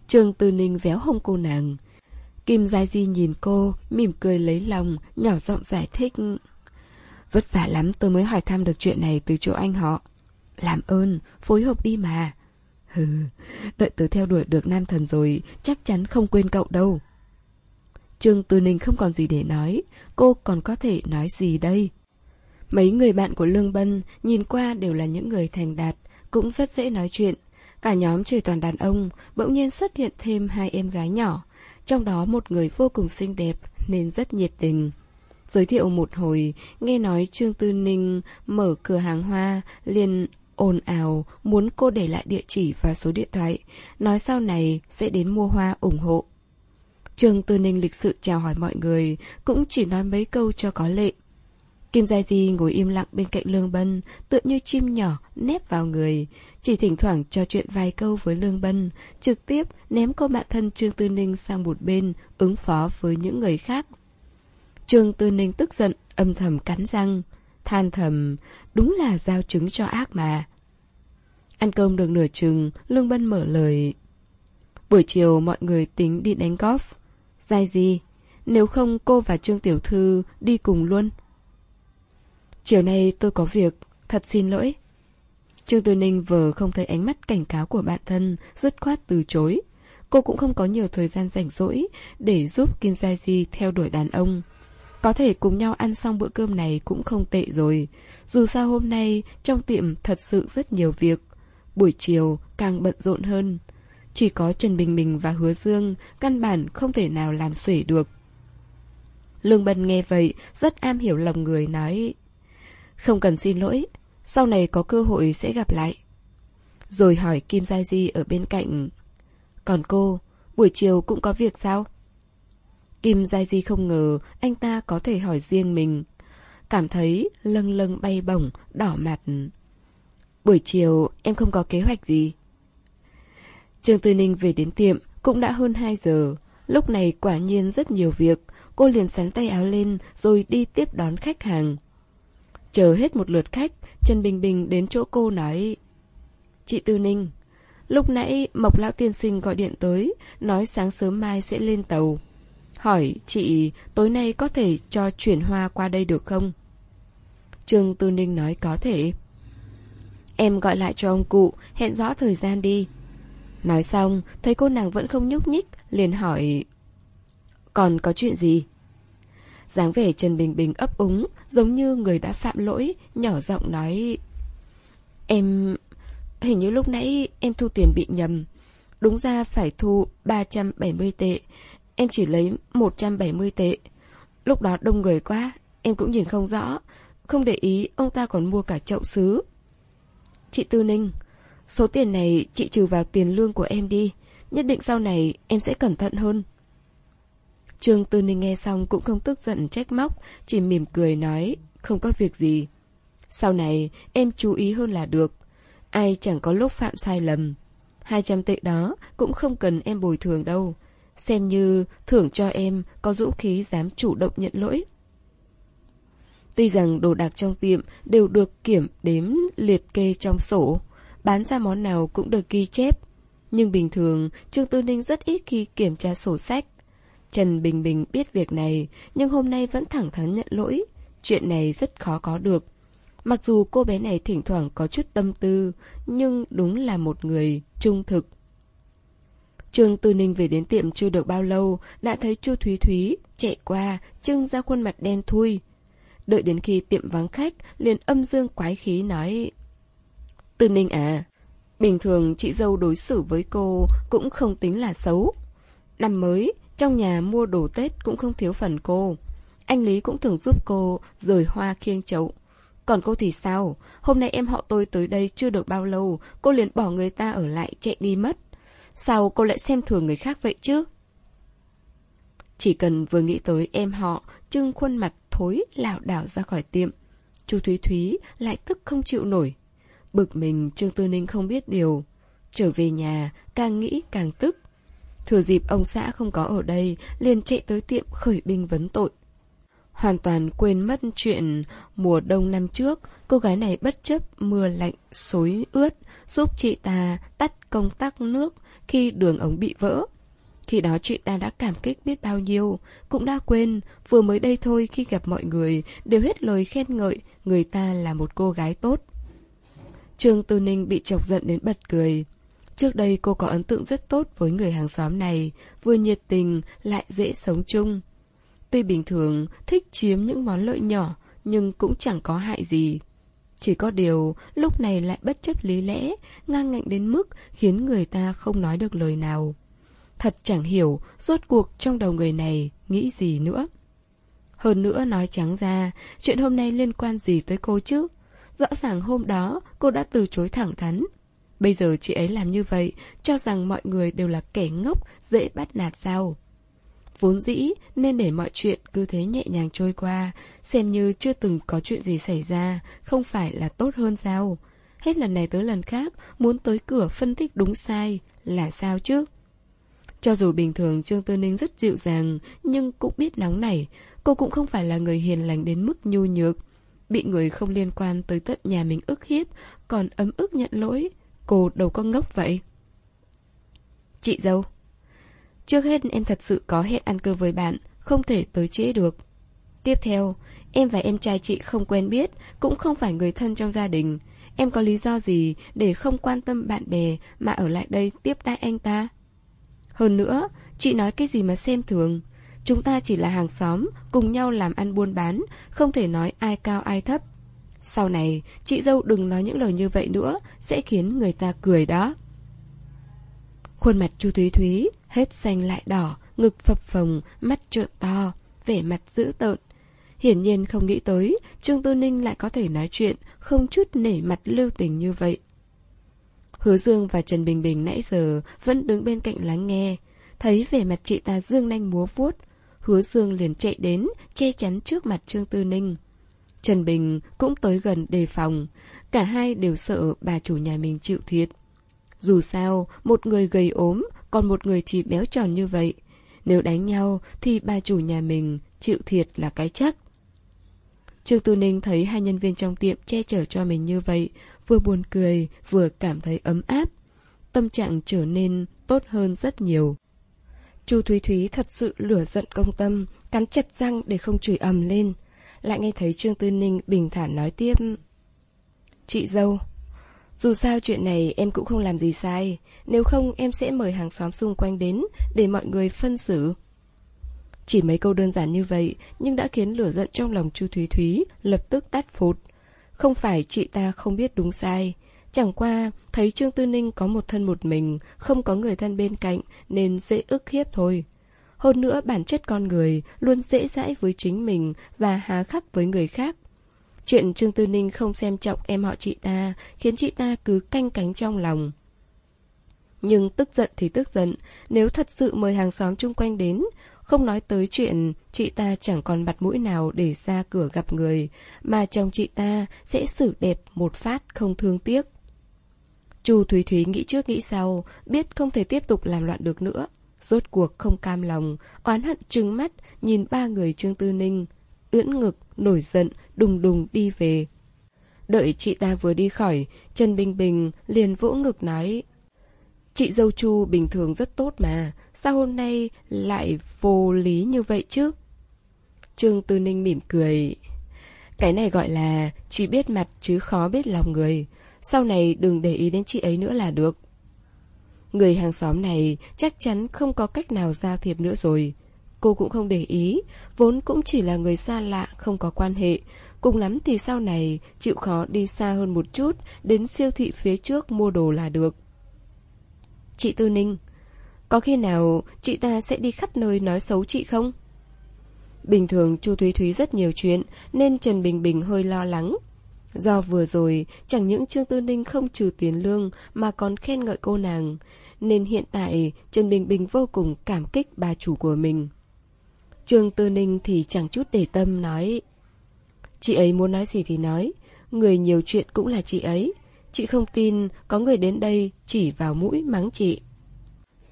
Trương Tư Ninh véo hông cô nàng. Kim Gia Di nhìn cô, mỉm cười lấy lòng, nhỏ giọng giải thích. Vất vả lắm tôi mới hỏi thăm được chuyện này từ chỗ anh họ. Làm ơn, phối hợp đi mà. Hừ, đợi tớ theo đuổi được nam thần rồi, chắc chắn không quên cậu đâu. Trương Tư Ninh không còn gì để nói, cô còn có thể nói gì đây? Mấy người bạn của Lương Bân nhìn qua đều là những người thành đạt, cũng rất dễ nói chuyện. Cả nhóm trời toàn đàn ông, bỗng nhiên xuất hiện thêm hai em gái nhỏ, trong đó một người vô cùng xinh đẹp nên rất nhiệt tình. Giới thiệu một hồi, nghe nói Trương Tư Ninh mở cửa hàng hoa, liền ồn ào muốn cô để lại địa chỉ và số điện thoại, nói sau này sẽ đến mua hoa ủng hộ. Trương Tư Ninh lịch sự chào hỏi mọi người, cũng chỉ nói mấy câu cho có lệ. Kim Giai Di ngồi im lặng bên cạnh Lương Bân, tựa như chim nhỏ nép vào người, chỉ thỉnh thoảng trò chuyện vài câu với Lương Bân, trực tiếp ném cô bạn thân Trương Tư Ninh sang một bên, ứng phó với những người khác. Trương Tư Ninh tức giận, âm thầm cắn răng, than thầm, đúng là giao chứng cho ác mà. Ăn cơm được nửa chừng, Lương Bân mở lời. Buổi chiều mọi người tính đi đánh golf. Dài gì? Nếu không cô và Trương Tiểu Thư đi cùng luôn. Chiều nay tôi có việc, thật xin lỗi. Trương Tư Ninh vừa không thấy ánh mắt cảnh cáo của bạn thân, dứt khoát từ chối. Cô cũng không có nhiều thời gian rảnh rỗi để giúp Kim Gia Di theo đuổi đàn ông. Có thể cùng nhau ăn xong bữa cơm này cũng không tệ rồi. Dù sao hôm nay trong tiệm thật sự rất nhiều việc. Buổi chiều càng bận rộn hơn. Chỉ có Trần Bình Bình và Hứa Dương căn bản không thể nào làm xuể được. Lương Bân nghe vậy, rất am hiểu lòng người nói Không cần xin lỗi, sau này có cơ hội sẽ gặp lại. Rồi hỏi Kim Gia Di ở bên cạnh Còn cô, buổi chiều cũng có việc sao? Kim Giai Di không ngờ anh ta có thể hỏi riêng mình. Cảm thấy lâng lâng bay bổng, đỏ mặt. Buổi chiều em không có kế hoạch gì. Trương Tư Ninh về đến tiệm cũng đã hơn 2 giờ. Lúc này quả nhiên rất nhiều việc, cô liền sắn tay áo lên rồi đi tiếp đón khách hàng. Chờ hết một lượt khách, Trần Bình Bình đến chỗ cô nói Chị Tư Ninh, lúc nãy Mộc Lão Tiên Sinh gọi điện tới, nói sáng sớm mai sẽ lên tàu. Hỏi chị tối nay có thể cho chuyển hoa qua đây được không? Trương Tư Ninh nói có thể. Em gọi lại cho ông cụ, hẹn rõ thời gian đi. Nói xong, thấy cô nàng vẫn không nhúc nhích, liền hỏi Còn có chuyện gì? dáng vẻ Trần Bình Bình ấp úng, giống như người đã phạm lỗi, nhỏ giọng nói Em... hình như lúc nãy em thu tiền bị nhầm. Đúng ra phải thu 370 tệ, em chỉ lấy 170 tệ. Lúc đó đông người quá, em cũng nhìn không rõ, không để ý ông ta còn mua cả chậu sứ. Chị Tư Ninh, số tiền này chị trừ vào tiền lương của em đi, nhất định sau này em sẽ cẩn thận hơn. Trương Tư Ninh nghe xong cũng không tức giận trách móc, chỉ mỉm cười nói, không có việc gì. Sau này em chú ý hơn là được, ai chẳng có lúc phạm sai lầm. 200 tệ đó cũng không cần em bồi thường đâu, xem như thưởng cho em có dũng khí dám chủ động nhận lỗi. Tuy rằng đồ đạc trong tiệm đều được kiểm đếm liệt kê trong sổ, bán ra món nào cũng được ghi chép. Nhưng bình thường, Trương Tư Ninh rất ít khi kiểm tra sổ sách. Trần Bình Bình biết việc này, nhưng hôm nay vẫn thẳng thắn nhận lỗi. Chuyện này rất khó có được. Mặc dù cô bé này thỉnh thoảng có chút tâm tư, nhưng đúng là một người trung thực. Trương Tư Ninh về đến tiệm chưa được bao lâu, đã thấy Chu Thúy Thúy chạy qua, trưng ra khuôn mặt đen thui. Đợi đến khi tiệm vắng khách, liền âm dương quái khí nói Tư Ninh à, bình thường chị dâu đối xử với cô cũng không tính là xấu. Năm mới, trong nhà mua đồ Tết cũng không thiếu phần cô. Anh Lý cũng thường giúp cô rời hoa khiêng chậu. Còn cô thì sao? Hôm nay em họ tôi tới đây chưa được bao lâu, cô liền bỏ người ta ở lại chạy đi mất. Sao cô lại xem thường người khác vậy chứ? Chỉ cần vừa nghĩ tới em họ, trưng khuôn mặt thối lảo đảo ra khỏi tiệm. Chu Thúy Thúy lại tức không chịu nổi. Bực mình Trương Tư Ninh không biết điều. Trở về nhà, càng nghĩ càng tức. Thừa dịp ông xã không có ở đây, liền chạy tới tiệm khởi binh vấn tội. Hoàn toàn quên mất chuyện mùa đông năm trước, cô gái này bất chấp mưa lạnh, xối ướt, giúp chị ta tắt công tắc nước khi đường ống bị vỡ. Khi đó chị ta đã cảm kích biết bao nhiêu, cũng đã quên, vừa mới đây thôi khi gặp mọi người, đều hết lời khen ngợi, người ta là một cô gái tốt. Trương Tư Ninh bị chọc giận đến bật cười. Trước đây cô có ấn tượng rất tốt với người hàng xóm này, vừa nhiệt tình, lại dễ sống chung. Tuy bình thường, thích chiếm những món lợi nhỏ, nhưng cũng chẳng có hại gì. Chỉ có điều, lúc này lại bất chấp lý lẽ, ngang ngạnh đến mức khiến người ta không nói được lời nào. Thật chẳng hiểu, rốt cuộc trong đầu người này nghĩ gì nữa. Hơn nữa nói trắng ra, chuyện hôm nay liên quan gì tới cô chứ? Rõ ràng hôm đó cô đã từ chối thẳng thắn. Bây giờ chị ấy làm như vậy, cho rằng mọi người đều là kẻ ngốc, dễ bắt nạt sao? Vốn dĩ nên để mọi chuyện cứ thế nhẹ nhàng trôi qua, xem như chưa từng có chuyện gì xảy ra, không phải là tốt hơn sao? Hết lần này tới lần khác, muốn tới cửa phân tích đúng sai, là sao chứ? Cho dù bình thường Trương Tư Ninh rất dịu dàng, nhưng cũng biết nóng nảy, cô cũng không phải là người hiền lành đến mức nhu nhược. Bị người không liên quan tới tận nhà mình ức hiếp, còn ấm ức nhận lỗi, cô đâu có ngốc vậy. Chị dâu Trước hết em thật sự có hẹn ăn cơm với bạn, không thể tới trễ được. Tiếp theo, em và em trai chị không quen biết, cũng không phải người thân trong gia đình. Em có lý do gì để không quan tâm bạn bè mà ở lại đây tiếp đai anh ta? Hơn nữa, chị nói cái gì mà xem thường. Chúng ta chỉ là hàng xóm, cùng nhau làm ăn buôn bán, không thể nói ai cao ai thấp. Sau này, chị dâu đừng nói những lời như vậy nữa, sẽ khiến người ta cười đó. Khuôn mặt Chu Thúy Thúy hết xanh lại đỏ, ngực phập phồng, mắt trợn to, vẻ mặt dữ tợn. Hiển nhiên không nghĩ tới, Trương Tư Ninh lại có thể nói chuyện, không chút nể mặt lưu tình như vậy. Hứa Dương và Trần Bình Bình nãy giờ vẫn đứng bên cạnh lắng nghe. Thấy vẻ mặt chị ta dương nanh múa vuốt. Hứa Dương liền chạy đến, che chắn trước mặt Trương Tư Ninh. Trần Bình cũng tới gần đề phòng. Cả hai đều sợ bà chủ nhà mình chịu thiệt. Dù sao, một người gầy ốm, còn một người thì béo tròn như vậy. Nếu đánh nhau thì bà chủ nhà mình chịu thiệt là cái chắc. Trương Tư Ninh thấy hai nhân viên trong tiệm che chở cho mình như vậy, vừa buồn cười, vừa cảm thấy ấm áp. Tâm trạng trở nên tốt hơn rất nhiều. Chu Thúy Thúy thật sự lửa giận công tâm, cắn chặt răng để không chửi ầm lên. Lại nghe thấy Trương Tư Ninh bình thản nói tiếp. Chị dâu, dù sao chuyện này em cũng không làm gì sai, nếu không em sẽ mời hàng xóm xung quanh đến để mọi người phân xử. Chỉ mấy câu đơn giản như vậy, nhưng đã khiến lửa giận trong lòng Chu Thúy Thúy lập tức tắt phụt. Không phải chị ta không biết đúng sai, chẳng qua thấy Trương Tư Ninh có một thân một mình, không có người thân bên cạnh nên dễ ức hiếp thôi. Hơn nữa bản chất con người luôn dễ dãi với chính mình và hà khắc với người khác. Chuyện Trương Tư Ninh không xem trọng em họ chị ta khiến chị ta cứ canh cánh trong lòng. Nhưng tức giận thì tức giận, nếu thật sự mời hàng xóm chung quanh đến, không nói tới chuyện chị ta chẳng còn mặt mũi nào để ra cửa gặp người, mà chồng chị ta sẽ xử đẹp một phát không thương tiếc. Chu Thúy Thúy nghĩ trước nghĩ sau, biết không thể tiếp tục làm loạn được nữa. Rốt cuộc không cam lòng, oán hận trừng mắt, nhìn ba người Trương Tư Ninh. Ưỡn ngực, nổi giận, đùng đùng đi về. Đợi chị ta vừa đi khỏi, Trần Bình Bình liền vỗ ngực nói Chị dâu Chu bình thường rất tốt mà, sao hôm nay lại vô lý như vậy chứ? Trương Tư Ninh mỉm cười. Cái này gọi là chỉ biết mặt chứ khó biết lòng người. Sau này đừng để ý đến chị ấy nữa là được. Người hàng xóm này chắc chắn không có cách nào giao thiệp nữa rồi. Cô cũng không để ý, vốn cũng chỉ là người xa lạ, không có quan hệ. Cùng lắm thì sau này chịu khó đi xa hơn một chút, đến siêu thị phía trước mua đồ là được. Chị Tư Ninh, có khi nào chị ta sẽ đi khắp nơi nói xấu chị không? Bình thường Chu Thúy Thúy rất nhiều chuyện nên Trần Bình Bình hơi lo lắng. Do vừa rồi chẳng những Trương Tư Ninh không trừ tiền lương mà còn khen ngợi cô nàng, nên hiện tại Trần Bình Bình vô cùng cảm kích bà chủ của mình. Trương Tư Ninh thì chẳng chút để tâm nói Chị ấy muốn nói gì thì nói, người nhiều chuyện cũng là chị ấy, Chị không tin có người đến đây chỉ vào mũi mắng chị.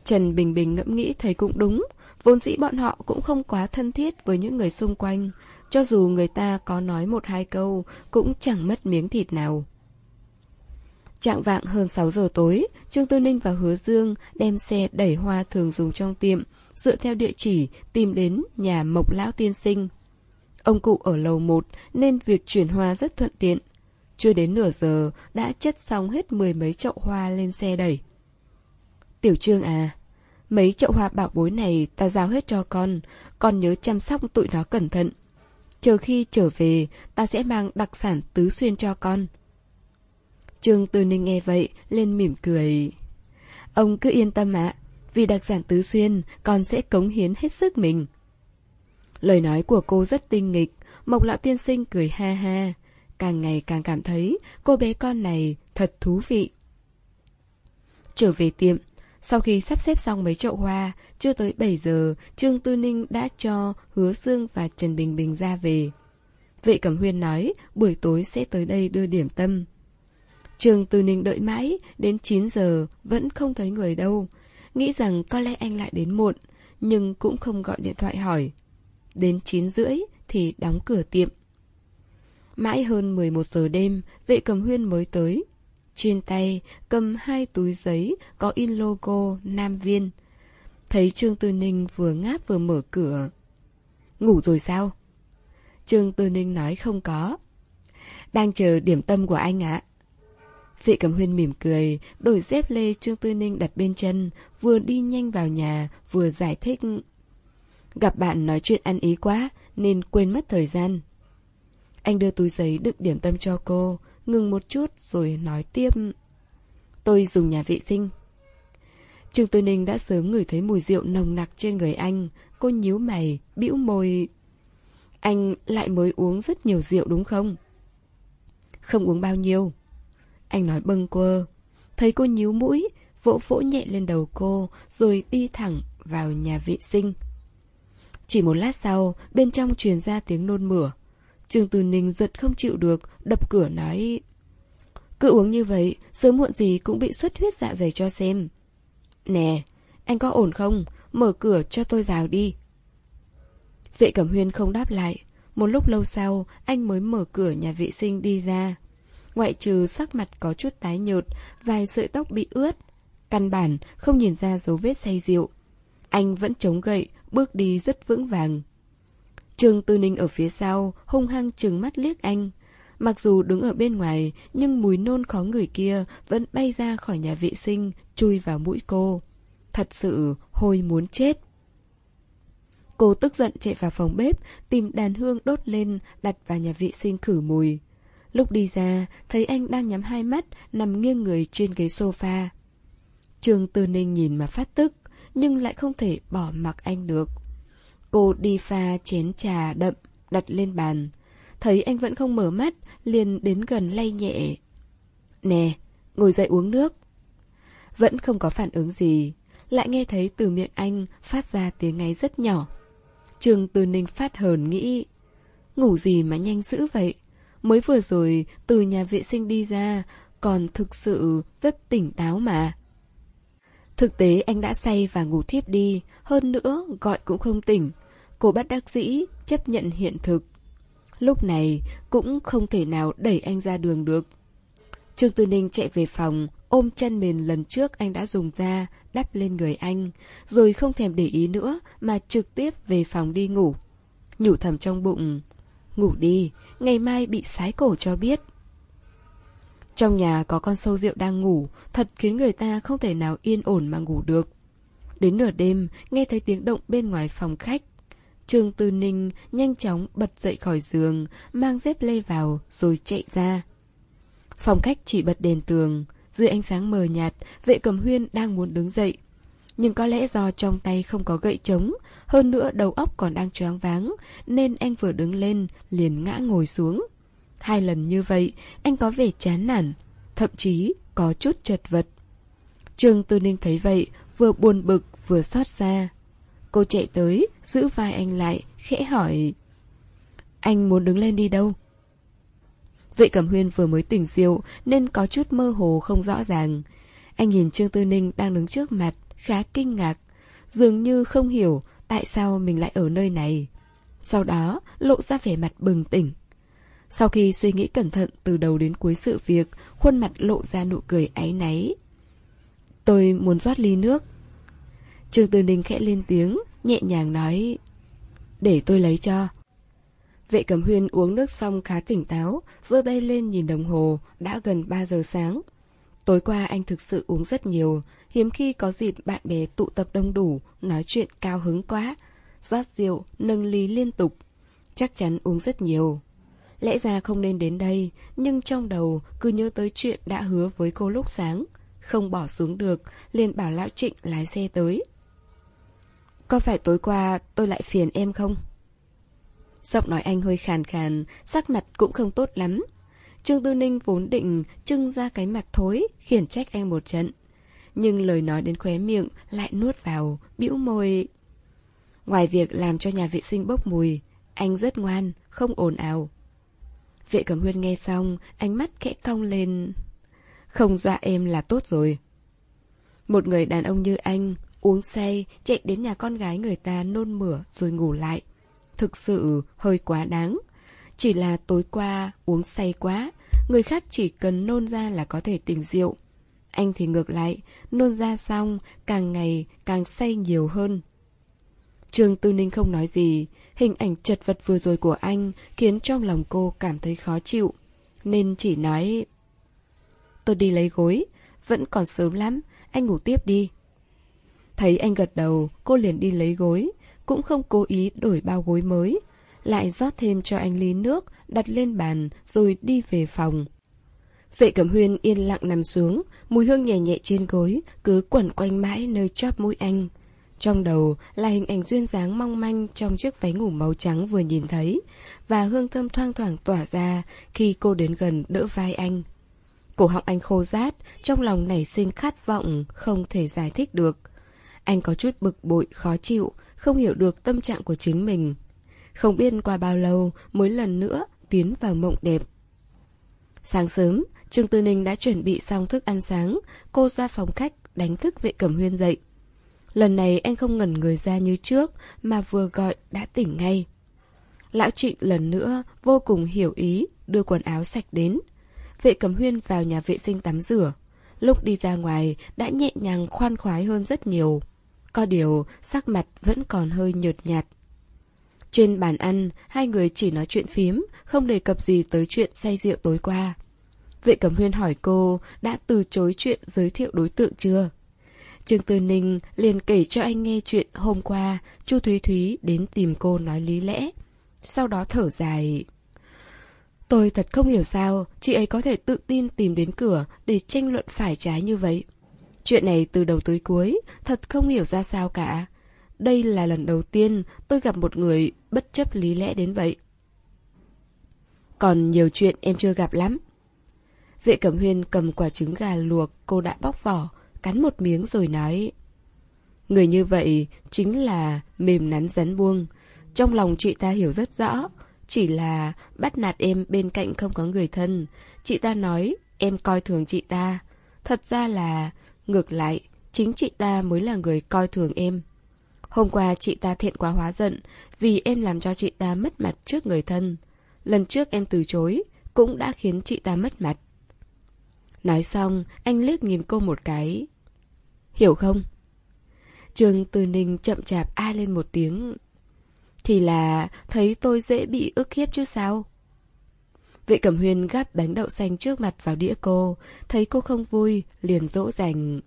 Trần Bình Bình ngẫm nghĩ thấy cũng đúng, vốn dĩ bọn họ cũng không quá thân thiết với những người xung quanh, cho dù người ta có nói một hai câu cũng chẳng mất miếng thịt nào. Trạng vạng hơn 6 giờ tối, Trương Tư Ninh và Hứa Dương đem xe đẩy hoa thường dùng trong tiệm, dựa theo địa chỉ tìm đến nhà Mộc Lão Tiên Sinh. Ông cụ ở lầu 1 nên việc chuyển hoa rất thuận tiện, chưa đến nửa giờ đã chất xong hết mười mấy chậu hoa lên xe đẩy. Tiểu Trương à, mấy chậu hoa bảo bối này ta giao hết cho con, con nhớ chăm sóc tụi nó cẩn thận. Chờ khi trở về, ta sẽ mang đặc sản tứ xuyên cho con. Trương Tư Ninh nghe vậy, lên mỉm cười. Ông cứ yên tâm ạ, vì đặc sản tứ xuyên, con sẽ cống hiến hết sức mình. Lời nói của cô rất tinh nghịch, Mộc Lão Tiên Sinh cười ha ha, càng ngày càng cảm thấy cô bé con này thật thú vị. Trở về tiệm, sau khi sắp xếp xong mấy chậu hoa, chưa tới 7 giờ, Trương Tư Ninh đã cho Hứa Dương và Trần Bình Bình ra về. Vệ Cẩm Huyên nói buổi tối sẽ tới đây đưa điểm tâm. Trương Tư Ninh đợi mãi, đến 9 giờ vẫn không thấy người đâu. Nghĩ rằng có lẽ anh lại đến muộn, nhưng cũng không gọi điện thoại hỏi. Đến 9 rưỡi thì đóng cửa tiệm. Mãi hơn 11 giờ đêm, vệ cầm huyên mới tới. Trên tay, cầm hai túi giấy có in logo Nam Viên. Thấy Trương Tư Ninh vừa ngáp vừa mở cửa. Ngủ rồi sao? Trương Tư Ninh nói không có. Đang chờ điểm tâm của anh ạ. Vệ cầm huyên mỉm cười, đổi dép lê Trương Tư Ninh đặt bên chân, vừa đi nhanh vào nhà, vừa giải thích. Gặp bạn nói chuyện ăn ý quá, nên quên mất thời gian. Anh đưa túi giấy đựng điểm tâm cho cô, ngừng một chút rồi nói tiếp. Tôi dùng nhà vệ sinh. Trương Tư Ninh đã sớm ngửi thấy mùi rượu nồng nặc trên người anh. Cô nhíu mày, bĩu môi. Anh lại mới uống rất nhiều rượu đúng không? Không uống bao nhiêu. Anh nói bâng quơ. Thấy cô nhíu mũi, vỗ vỗ nhẹ lên đầu cô, rồi đi thẳng vào nhà vệ sinh. Chỉ một lát sau, bên trong truyền ra tiếng nôn mửa. Trương Tư Ninh giật không chịu được, đập cửa nói... Cứ uống như vậy, sớm muộn gì cũng bị xuất huyết dạ dày cho xem. Nè, anh có ổn không? Mở cửa cho tôi vào đi. Vệ Cẩm Huyên không đáp lại. Một lúc lâu sau, anh mới mở cửa nhà vệ sinh đi ra. Ngoại trừ sắc mặt có chút tái nhợt, vài sợi tóc bị ướt. Căn bản không nhìn ra dấu vết say rượu. Anh vẫn chống gậy, bước đi rất vững vàng. Trương Tư Ninh ở phía sau, hung hăng trừng mắt liếc anh. Mặc dù đứng ở bên ngoài, nhưng mùi nôn khó người kia vẫn bay ra khỏi nhà vệ sinh, chui vào mũi cô. Thật sự, hôi muốn chết. Cô tức giận chạy vào phòng bếp, tìm đàn hương đốt lên, đặt vào nhà vệ sinh khử mùi. Lúc đi ra, thấy anh đang nhắm hai mắt, nằm nghiêng người trên ghế sofa. trường Tư Ninh nhìn mà phát tức, nhưng lại không thể bỏ mặc anh được. Cô đi pha chén trà đậm, đặt lên bàn. Thấy anh vẫn không mở mắt, liền đến gần lay nhẹ. Nè, ngồi dậy uống nước. Vẫn không có phản ứng gì, lại nghe thấy từ miệng anh phát ra tiếng ngáy rất nhỏ. trường Tư Ninh phát hờn nghĩ, ngủ gì mà nhanh dữ vậy? Mới vừa rồi từ nhà vệ sinh đi ra, còn thực sự rất tỉnh táo mà. Thực tế anh đã say và ngủ thiếp đi, hơn nữa gọi cũng không tỉnh. Cô bắt đắc dĩ, chấp nhận hiện thực. Lúc này cũng không thể nào đẩy anh ra đường được. Trương Tư Ninh chạy về phòng, ôm chân mền lần trước anh đã dùng ra, đắp lên người anh, rồi không thèm để ý nữa mà trực tiếp về phòng đi ngủ. Nhủ thầm trong bụng, ngủ đi, ngày mai bị sái cổ cho biết. Trong nhà có con sâu rượu đang ngủ, thật khiến người ta không thể nào yên ổn mà ngủ được. Đến nửa đêm, nghe thấy tiếng động bên ngoài phòng khách. Trương Tư Ninh nhanh chóng bật dậy khỏi giường, mang dép lê vào rồi chạy ra. Phòng khách chỉ bật đèn tường, dưới ánh sáng mờ nhạt, vệ cầm huyên đang muốn đứng dậy. Nhưng có lẽ do trong tay không có gậy trống, hơn nữa đầu óc còn đang choáng váng, nên anh vừa đứng lên, liền ngã ngồi xuống. Hai lần như vậy, anh có vẻ chán nản, thậm chí có chút chật vật. Trương Tư Ninh thấy vậy, vừa buồn bực vừa xót xa. Cô chạy tới, giữ vai anh lại, khẽ hỏi. Anh muốn đứng lên đi đâu? Vệ Cẩm Huyên vừa mới tỉnh rượu nên có chút mơ hồ không rõ ràng. Anh nhìn Trương Tư Ninh đang đứng trước mặt, khá kinh ngạc, dường như không hiểu tại sao mình lại ở nơi này. Sau đó lộ ra vẻ mặt bừng tỉnh. Sau khi suy nghĩ cẩn thận từ đầu đến cuối sự việc, khuôn mặt lộ ra nụ cười áy náy. Tôi muốn rót ly nước. Trương Tư Ninh khẽ lên tiếng, nhẹ nhàng nói Để tôi lấy cho. Vệ Cẩm Huyên uống nước xong khá tỉnh táo, giơ tay lên nhìn đồng hồ, đã gần 3 giờ sáng. Tối qua anh thực sự uống rất nhiều, hiếm khi có dịp bạn bè tụ tập đông đủ, nói chuyện cao hứng quá. rót rượu, nâng ly liên tục. Chắc chắn uống rất nhiều. Lẽ ra không nên đến đây, nhưng trong đầu cứ nhớ tới chuyện đã hứa với cô lúc sáng. Không bỏ xuống được, liền bảo Lão Trịnh lái xe tới. Có phải tối qua tôi lại phiền em không? Giọng nói anh hơi khàn khàn, sắc mặt cũng không tốt lắm. Trương Tư Ninh vốn định trưng ra cái mặt thối, khiển trách anh một trận. Nhưng lời nói đến khóe miệng lại nuốt vào, bĩu môi. Ngoài việc làm cho nhà vệ sinh bốc mùi, anh rất ngoan, không ồn ào. Vệ cẩm huyên nghe xong, ánh mắt khẽ cong lên. Không dọa em là tốt rồi. Một người đàn ông như anh, uống say, chạy đến nhà con gái người ta nôn mửa rồi ngủ lại. Thực sự hơi quá đáng. Chỉ là tối qua uống say quá, người khác chỉ cần nôn ra là có thể tỉnh rượu. Anh thì ngược lại, nôn ra xong, càng ngày càng say nhiều hơn. Trường Tư Ninh không nói gì, hình ảnh chật vật vừa rồi của anh khiến trong lòng cô cảm thấy khó chịu, nên chỉ nói Tôi đi lấy gối, vẫn còn sớm lắm, anh ngủ tiếp đi. Thấy anh gật đầu, cô liền đi lấy gối, cũng không cố ý đổi bao gối mới. Lại rót thêm cho anh ly nước, đặt lên bàn, rồi đi về phòng. Vệ Cẩm Huyên yên lặng nằm xuống, mùi hương nhẹ nhẹ trên gối, cứ quẩn quanh mãi nơi chóp mũi anh. Trong đầu là hình ảnh duyên dáng mong manh trong chiếc váy ngủ màu trắng vừa nhìn thấy, và hương thơm thoang thoảng tỏa ra khi cô đến gần đỡ vai anh. Cổ họng anh khô rát, trong lòng nảy sinh khát vọng, không thể giải thích được. Anh có chút bực bội, khó chịu, không hiểu được tâm trạng của chính mình. Không biết qua bao lâu mới lần nữa tiến vào mộng đẹp. Sáng sớm, Trương Tư Ninh đã chuẩn bị xong thức ăn sáng, cô ra phòng khách đánh thức vệ cẩm huyên dậy. Lần này anh không ngẩn người ra như trước, mà vừa gọi đã tỉnh ngay. Lão Trịnh lần nữa vô cùng hiểu ý, đưa quần áo sạch đến. Vệ cẩm huyên vào nhà vệ sinh tắm rửa. Lúc đi ra ngoài đã nhẹ nhàng khoan khoái hơn rất nhiều. Có điều, sắc mặt vẫn còn hơi nhợt nhạt. Trên bàn ăn, hai người chỉ nói chuyện phím, không đề cập gì tới chuyện say rượu tối qua. Vệ Cẩm Huyên hỏi cô đã từ chối chuyện giới thiệu đối tượng chưa? Trương Tư Ninh liền kể cho anh nghe chuyện hôm qua Chu Thúy Thúy đến tìm cô nói lý lẽ. Sau đó thở dài. Tôi thật không hiểu sao chị ấy có thể tự tin tìm đến cửa để tranh luận phải trái như vậy. Chuyện này từ đầu tới cuối, thật không hiểu ra sao cả. Đây là lần đầu tiên tôi gặp một người bất chấp lý lẽ đến vậy. Còn nhiều chuyện em chưa gặp lắm. Vệ Cẩm Huyên cầm quả trứng gà luộc cô đã bóc vỏ, cắn một miếng rồi nói. Người như vậy chính là mềm nắn rắn buông. Trong lòng chị ta hiểu rất rõ, chỉ là bắt nạt em bên cạnh không có người thân. Chị ta nói em coi thường chị ta. Thật ra là ngược lại, chính chị ta mới là người coi thường em. Hôm qua chị ta thiện quá hóa giận vì em làm cho chị ta mất mặt trước người thân. Lần trước em từ chối cũng đã khiến chị ta mất mặt. Nói xong, anh liếc nhìn cô một cái. Hiểu không? Trường Từ Ninh chậm chạp a lên một tiếng. Thì là thấy tôi dễ bị ức hiếp chứ sao? Vệ Cẩm Huyên gắp bánh đậu xanh trước mặt vào đĩa cô, thấy cô không vui, liền dỗ dành.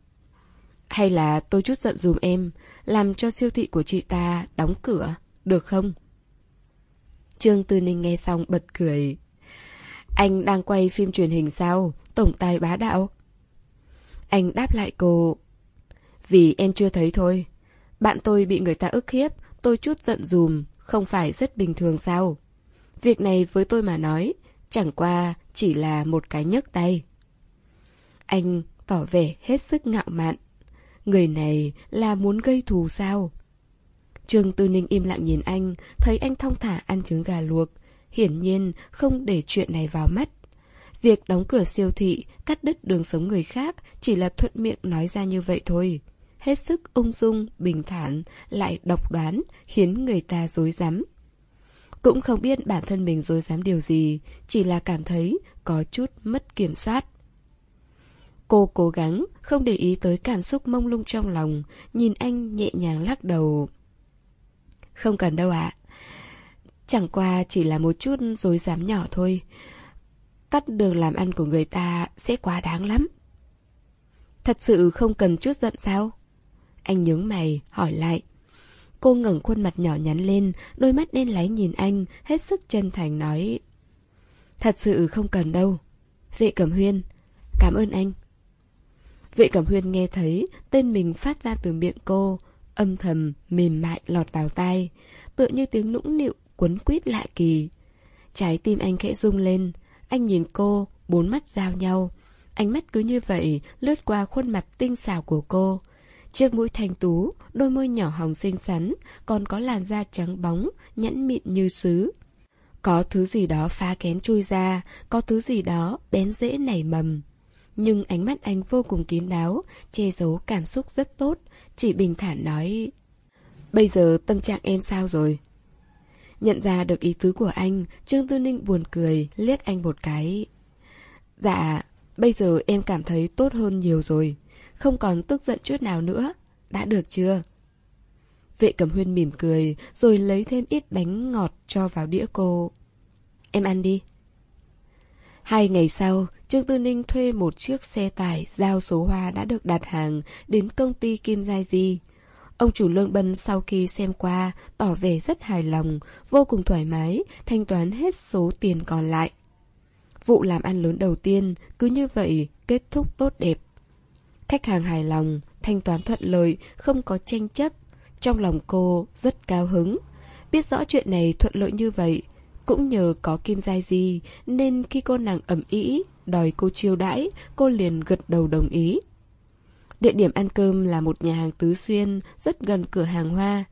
Hay là tôi chút giận dùm em, làm cho siêu thị của chị ta đóng cửa, được không? Trương Tư Ninh nghe xong bật cười. Anh đang quay phim truyền hình sao? Tổng tài bá đạo. Anh đáp lại cô. Vì em chưa thấy thôi. Bạn tôi bị người ta ức hiếp, tôi chút giận dùm, không phải rất bình thường sao? Việc này với tôi mà nói, chẳng qua chỉ là một cái nhấc tay. Anh tỏ vẻ hết sức ngạo mạn. Người này là muốn gây thù sao? Trương Tư Ninh im lặng nhìn anh, thấy anh thong thả ăn trứng gà luộc. Hiển nhiên không để chuyện này vào mắt. Việc đóng cửa siêu thị, cắt đứt đường sống người khác chỉ là thuận miệng nói ra như vậy thôi. Hết sức ung dung, bình thản, lại độc đoán, khiến người ta dối rắm Cũng không biết bản thân mình dối dám điều gì, chỉ là cảm thấy có chút mất kiểm soát. Cô cố gắng không để ý tới cảm xúc mông lung trong lòng, nhìn anh nhẹ nhàng lắc đầu. Không cần đâu ạ. Chẳng qua chỉ là một chút dối dám nhỏ thôi. Cắt đường làm ăn của người ta sẽ quá đáng lắm. Thật sự không cần chút giận sao? Anh nhướng mày, hỏi lại. Cô ngẩng khuôn mặt nhỏ nhắn lên, đôi mắt đen láy nhìn anh, hết sức chân thành nói. Thật sự không cần đâu. Vệ Cẩm Huyên, cảm ơn anh. Vệ Cẩm Huyên nghe thấy tên mình phát ra từ miệng cô, âm thầm, mềm mại lọt vào tai, tựa như tiếng nũng nịu quấn quýt lạ kỳ. Trái tim anh khẽ rung lên, anh nhìn cô, bốn mắt giao nhau. Ánh mắt cứ như vậy lướt qua khuôn mặt tinh xảo của cô. Chiếc mũi thanh tú, đôi môi nhỏ hồng xinh xắn, còn có làn da trắng bóng, nhẵn mịn như sứ. Có thứ gì đó phá kén chui ra, có thứ gì đó bén dễ nảy mầm. Nhưng ánh mắt anh vô cùng kín đáo, che giấu cảm xúc rất tốt, chỉ bình thản nói Bây giờ tâm trạng em sao rồi? Nhận ra được ý tứ của anh, Trương Tư Ninh buồn cười, liếc anh một cái. Dạ, bây giờ em cảm thấy tốt hơn nhiều rồi. Không còn tức giận chút nào nữa. Đã được chưa? Vệ cầm huyên mỉm cười, rồi lấy thêm ít bánh ngọt cho vào đĩa cô. Em ăn đi. Hai ngày sau, Trương Tư Ninh thuê một chiếc xe tải giao số hoa đã được đặt hàng đến công ty Kim Giai Di. Ông chủ lương bân sau khi xem qua, tỏ vẻ rất hài lòng, vô cùng thoải mái, thanh toán hết số tiền còn lại. Vụ làm ăn lớn đầu tiên cứ như vậy kết thúc tốt đẹp. Khách hàng hài lòng, thanh toán thuận lợi, không có tranh chấp. Trong lòng cô rất cao hứng. Biết rõ chuyện này thuận lợi như vậy, cũng nhờ có Kim Giai Di nên khi cô nàng ẩm ý, đòi cô chiêu đãi, cô liền gật đầu đồng ý. Địa điểm ăn cơm là một nhà hàng tứ xuyên, rất gần cửa hàng hoa.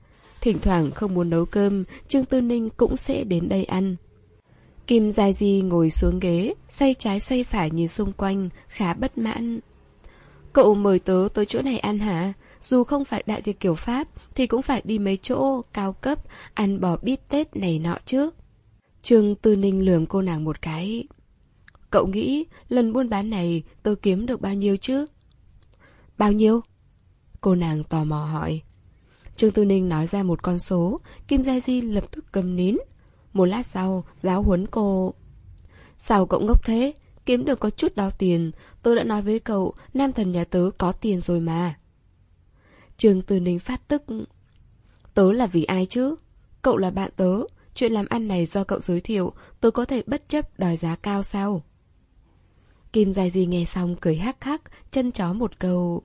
Thỉnh thoảng không muốn nấu cơm, Trương Tư Ninh cũng sẽ đến đây ăn. Kim Giai Di ngồi xuống ghế, xoay trái xoay phải nhìn xung quanh, khá bất mãn. Cậu mời tớ tới chỗ này ăn hả? Dù không phải đại tiệc kiểu Pháp, thì cũng phải đi mấy chỗ cao cấp, ăn bò bít tết này nọ chứ. Trương Tư Ninh lườm cô nàng một cái. Cậu nghĩ lần buôn bán này tôi kiếm được bao nhiêu chứ? Bao nhiêu? Cô nàng tò mò hỏi. Trương Tư Ninh nói ra một con số, Kim Gia Di lập tức cầm nín. Một lát sau, giáo huấn cô. Sao cậu ngốc thế? Kiếm được có chút đó tiền. Tôi đã nói với cậu, nam thần nhà tớ có tiền rồi mà. Trương Tư Ninh phát tức. Tớ là vì ai chứ? Cậu là bạn tớ, chuyện làm ăn này do cậu giới thiệu, tớ có thể bất chấp đòi giá cao sao? Kim Dài gì nghe xong cười hắc hắc, chân chó một câu.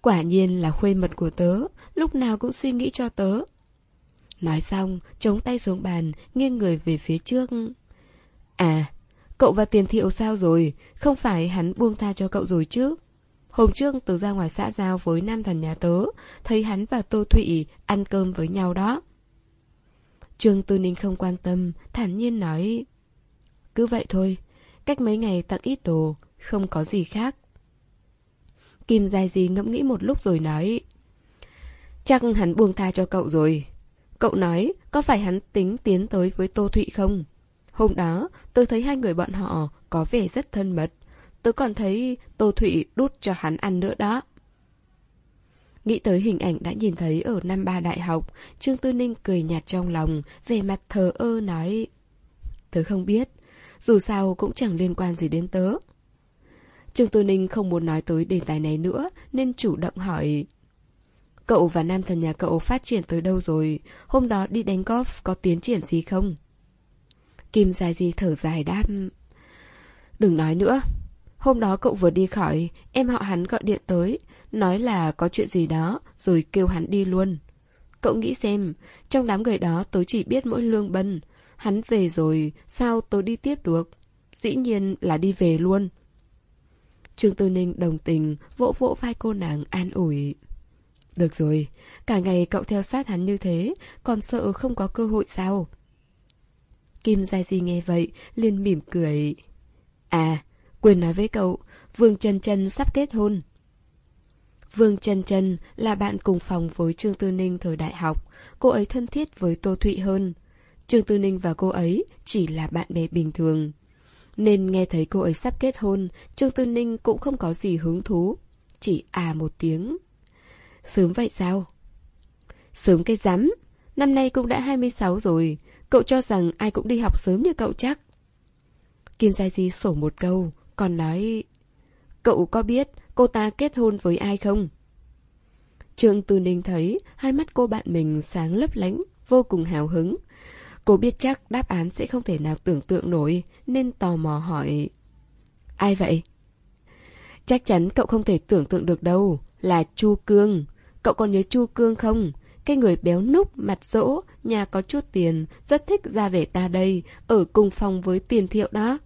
Quả nhiên là khuê mật của tớ, lúc nào cũng suy nghĩ cho tớ. Nói xong, chống tay xuống bàn, nghiêng người về phía trước. À, cậu và tiền thiệu sao rồi? Không phải hắn buông tha cho cậu rồi chứ? Hôm trước tớ ra ngoài xã giao với nam thần nhà tớ, thấy hắn và Tô Thụy ăn cơm với nhau đó. Trương Tư Ninh không quan tâm, thản nhiên nói. Cứ vậy thôi, cách mấy ngày tặng ít đồ, không có gì khác. Kim dài gì ngẫm nghĩ một lúc rồi nói. Chắc hắn buông tha cho cậu rồi. Cậu nói, có phải hắn tính tiến tới với Tô Thụy không? Hôm đó, tôi thấy hai người bọn họ có vẻ rất thân mật. Tôi còn thấy Tô Thụy đút cho hắn ăn nữa đó. Nghĩ tới hình ảnh đã nhìn thấy ở năm ba đại học, Trương Tư Ninh cười nhạt trong lòng, về mặt thờ ơ nói. Tớ không biết, dù sao cũng chẳng liên quan gì đến tớ. Trương Tư Ninh không muốn nói tới đề tài này nữa, nên chủ động hỏi. Cậu và nam thần nhà cậu phát triển tới đâu rồi? Hôm đó đi đánh golf có tiến triển gì không? Kim dài gì thở dài đáp. Đừng nói nữa. Hôm đó cậu vừa đi khỏi, em họ hắn gọi điện tới, nói là có chuyện gì đó, rồi kêu hắn đi luôn. Cậu nghĩ xem, trong đám người đó tớ chỉ biết mỗi lương bân. Hắn về rồi, sao tớ đi tiếp được? Dĩ nhiên là đi về luôn. Trương Tư Ninh đồng tình, vỗ vỗ vai cô nàng an ủi. Được rồi, cả ngày cậu theo sát hắn như thế, còn sợ không có cơ hội sao? Kim Gia Di nghe vậy, liền mỉm cười. À, quên nói với cậu, Vương Trân Trân sắp kết hôn. Vương Trân Trân là bạn cùng phòng với Trương Tư Ninh thời đại học, cô ấy thân thiết với Tô Thụy hơn. Trương Tư Ninh và cô ấy chỉ là bạn bè bình thường. Nên nghe thấy cô ấy sắp kết hôn, Trương Tư Ninh cũng không có gì hứng thú. Chỉ à một tiếng. Sớm vậy sao? Sớm cái rắm, năm nay cũng đã 26 rồi, cậu cho rằng ai cũng đi học sớm như cậu chắc. Kim Gia Di sổ một câu, còn nói... Cậu có biết cô ta kết hôn với ai không? Trương Tư Ninh thấy hai mắt cô bạn mình sáng lấp lánh, vô cùng hào hứng. Cô biết chắc đáp án sẽ không thể nào tưởng tượng nổi, nên tò mò hỏi. Ai vậy? Chắc chắn cậu không thể tưởng tượng được đâu, là Chu Cương. Cậu còn nhớ Chu Cương không? Cái người béo núc, mặt rỗ, nhà có chút tiền, rất thích ra về ta đây, ở cùng phòng với tiền thiệu đó.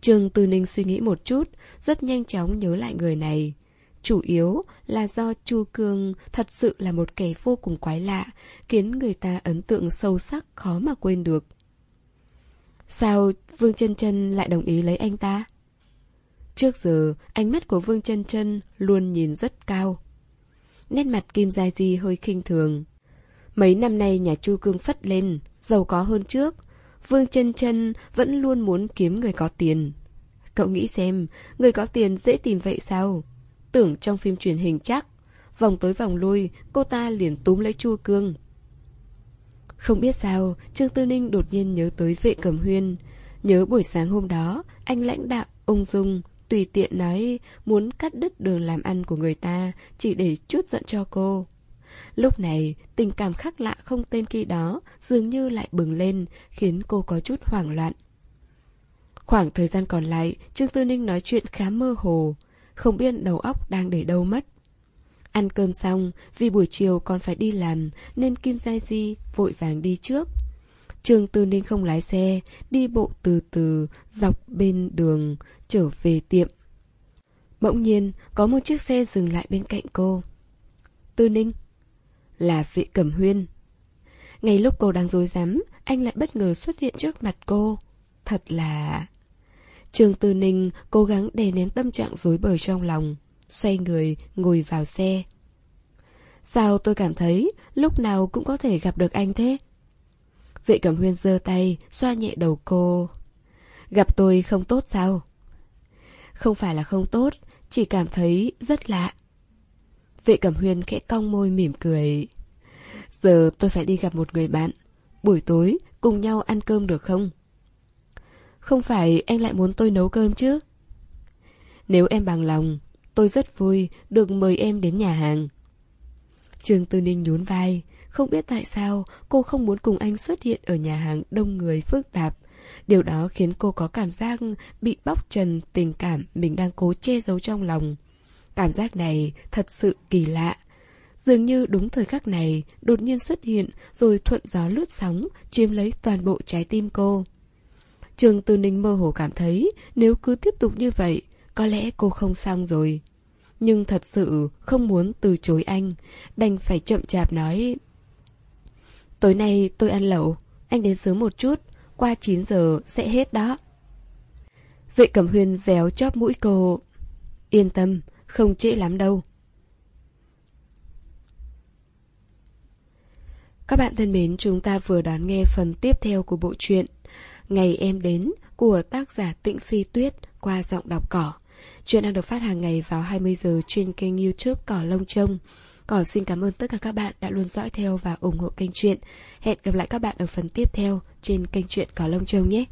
Trương Tư Ninh suy nghĩ một chút, rất nhanh chóng nhớ lại người này. Chủ yếu là do Chu Cương thật sự là một kẻ vô cùng quái lạ, khiến người ta ấn tượng sâu sắc khó mà quên được. Sao Vương chân chân lại đồng ý lấy anh ta? Trước giờ, ánh mắt của Vương chân chân luôn nhìn rất cao. Nét mặt Kim Gia Di hơi khinh thường. Mấy năm nay nhà Chu Cương phất lên, giàu có hơn trước. Vương chân chân vẫn luôn muốn kiếm người có tiền. Cậu nghĩ xem, người có tiền dễ tìm vậy sao? Tưởng trong phim truyền hình chắc. Vòng tới vòng lui, cô ta liền túm lấy Chu Cương. Không biết sao, Trương Tư Ninh đột nhiên nhớ tới vệ cầm huyên. Nhớ buổi sáng hôm đó, anh lãnh đạo, ung dung, tùy tiện nói muốn cắt đứt đường làm ăn của người ta chỉ để chút giận cho cô. Lúc này, tình cảm khác lạ không tên khi đó dường như lại bừng lên, khiến cô có chút hoảng loạn. Khoảng thời gian còn lại, Trương Tư Ninh nói chuyện khá mơ hồ, không biết đầu óc đang để đâu mất. Ăn cơm xong, vì buổi chiều còn phải đi làm nên Kim Giai Di vội vàng đi trước. Trương Tư Ninh không lái xe, đi bộ từ từ, dọc bên đường, trở về tiệm. Bỗng nhiên, có một chiếc xe dừng lại bên cạnh cô. Tư Ninh là vị cẩm huyên. Ngay lúc cô đang dối rắm anh lại bất ngờ xuất hiện trước mặt cô. Thật là... Trương Tư Ninh cố gắng đè nén tâm trạng rối bời trong lòng, xoay người, ngồi vào xe. Sao tôi cảm thấy lúc nào cũng có thể gặp được anh thế? Vệ Cẩm Huyên giơ tay, xoa nhẹ đầu cô. Gặp tôi không tốt sao? Không phải là không tốt, chỉ cảm thấy rất lạ. Vệ Cẩm Huyền khẽ cong môi mỉm cười. Giờ tôi phải đi gặp một người bạn. Buổi tối cùng nhau ăn cơm được không? Không phải anh lại muốn tôi nấu cơm chứ? Nếu em bằng lòng, tôi rất vui được mời em đến nhà hàng. Trương Tư Ninh nhún vai, không biết tại sao cô không muốn cùng anh xuất hiện ở nhà hàng đông người phức tạp. Điều đó khiến cô có cảm giác bị bóc trần tình cảm mình đang cố che giấu trong lòng. Cảm giác này thật sự kỳ lạ. Dường như đúng thời khắc này, đột nhiên xuất hiện rồi thuận gió lướt sóng, chiếm lấy toàn bộ trái tim cô. Trường Tư Ninh mơ hồ cảm thấy nếu cứ tiếp tục như vậy, có lẽ cô không xong rồi. Nhưng thật sự không muốn từ chối anh, đành phải chậm chạp nói. Tối nay tôi ăn lẩu, anh đến sớm một chút, qua 9 giờ sẽ hết đó. Vệ Cẩm Huyên véo chóp mũi cô. Yên tâm, không trễ lắm đâu. Các bạn thân mến, chúng ta vừa đón nghe phần tiếp theo của bộ truyện Ngày em đến của tác giả Tịnh Phi Tuyết qua giọng đọc cỏ. Chuyện đang được phát hàng ngày vào 20 giờ trên kênh youtube Cỏ Lông Trông. Cỏ xin cảm ơn tất cả các bạn đã luôn dõi theo và ủng hộ kênh truyện. Hẹn gặp lại các bạn ở phần tiếp theo trên kênh truyện Cỏ Lông Trông nhé.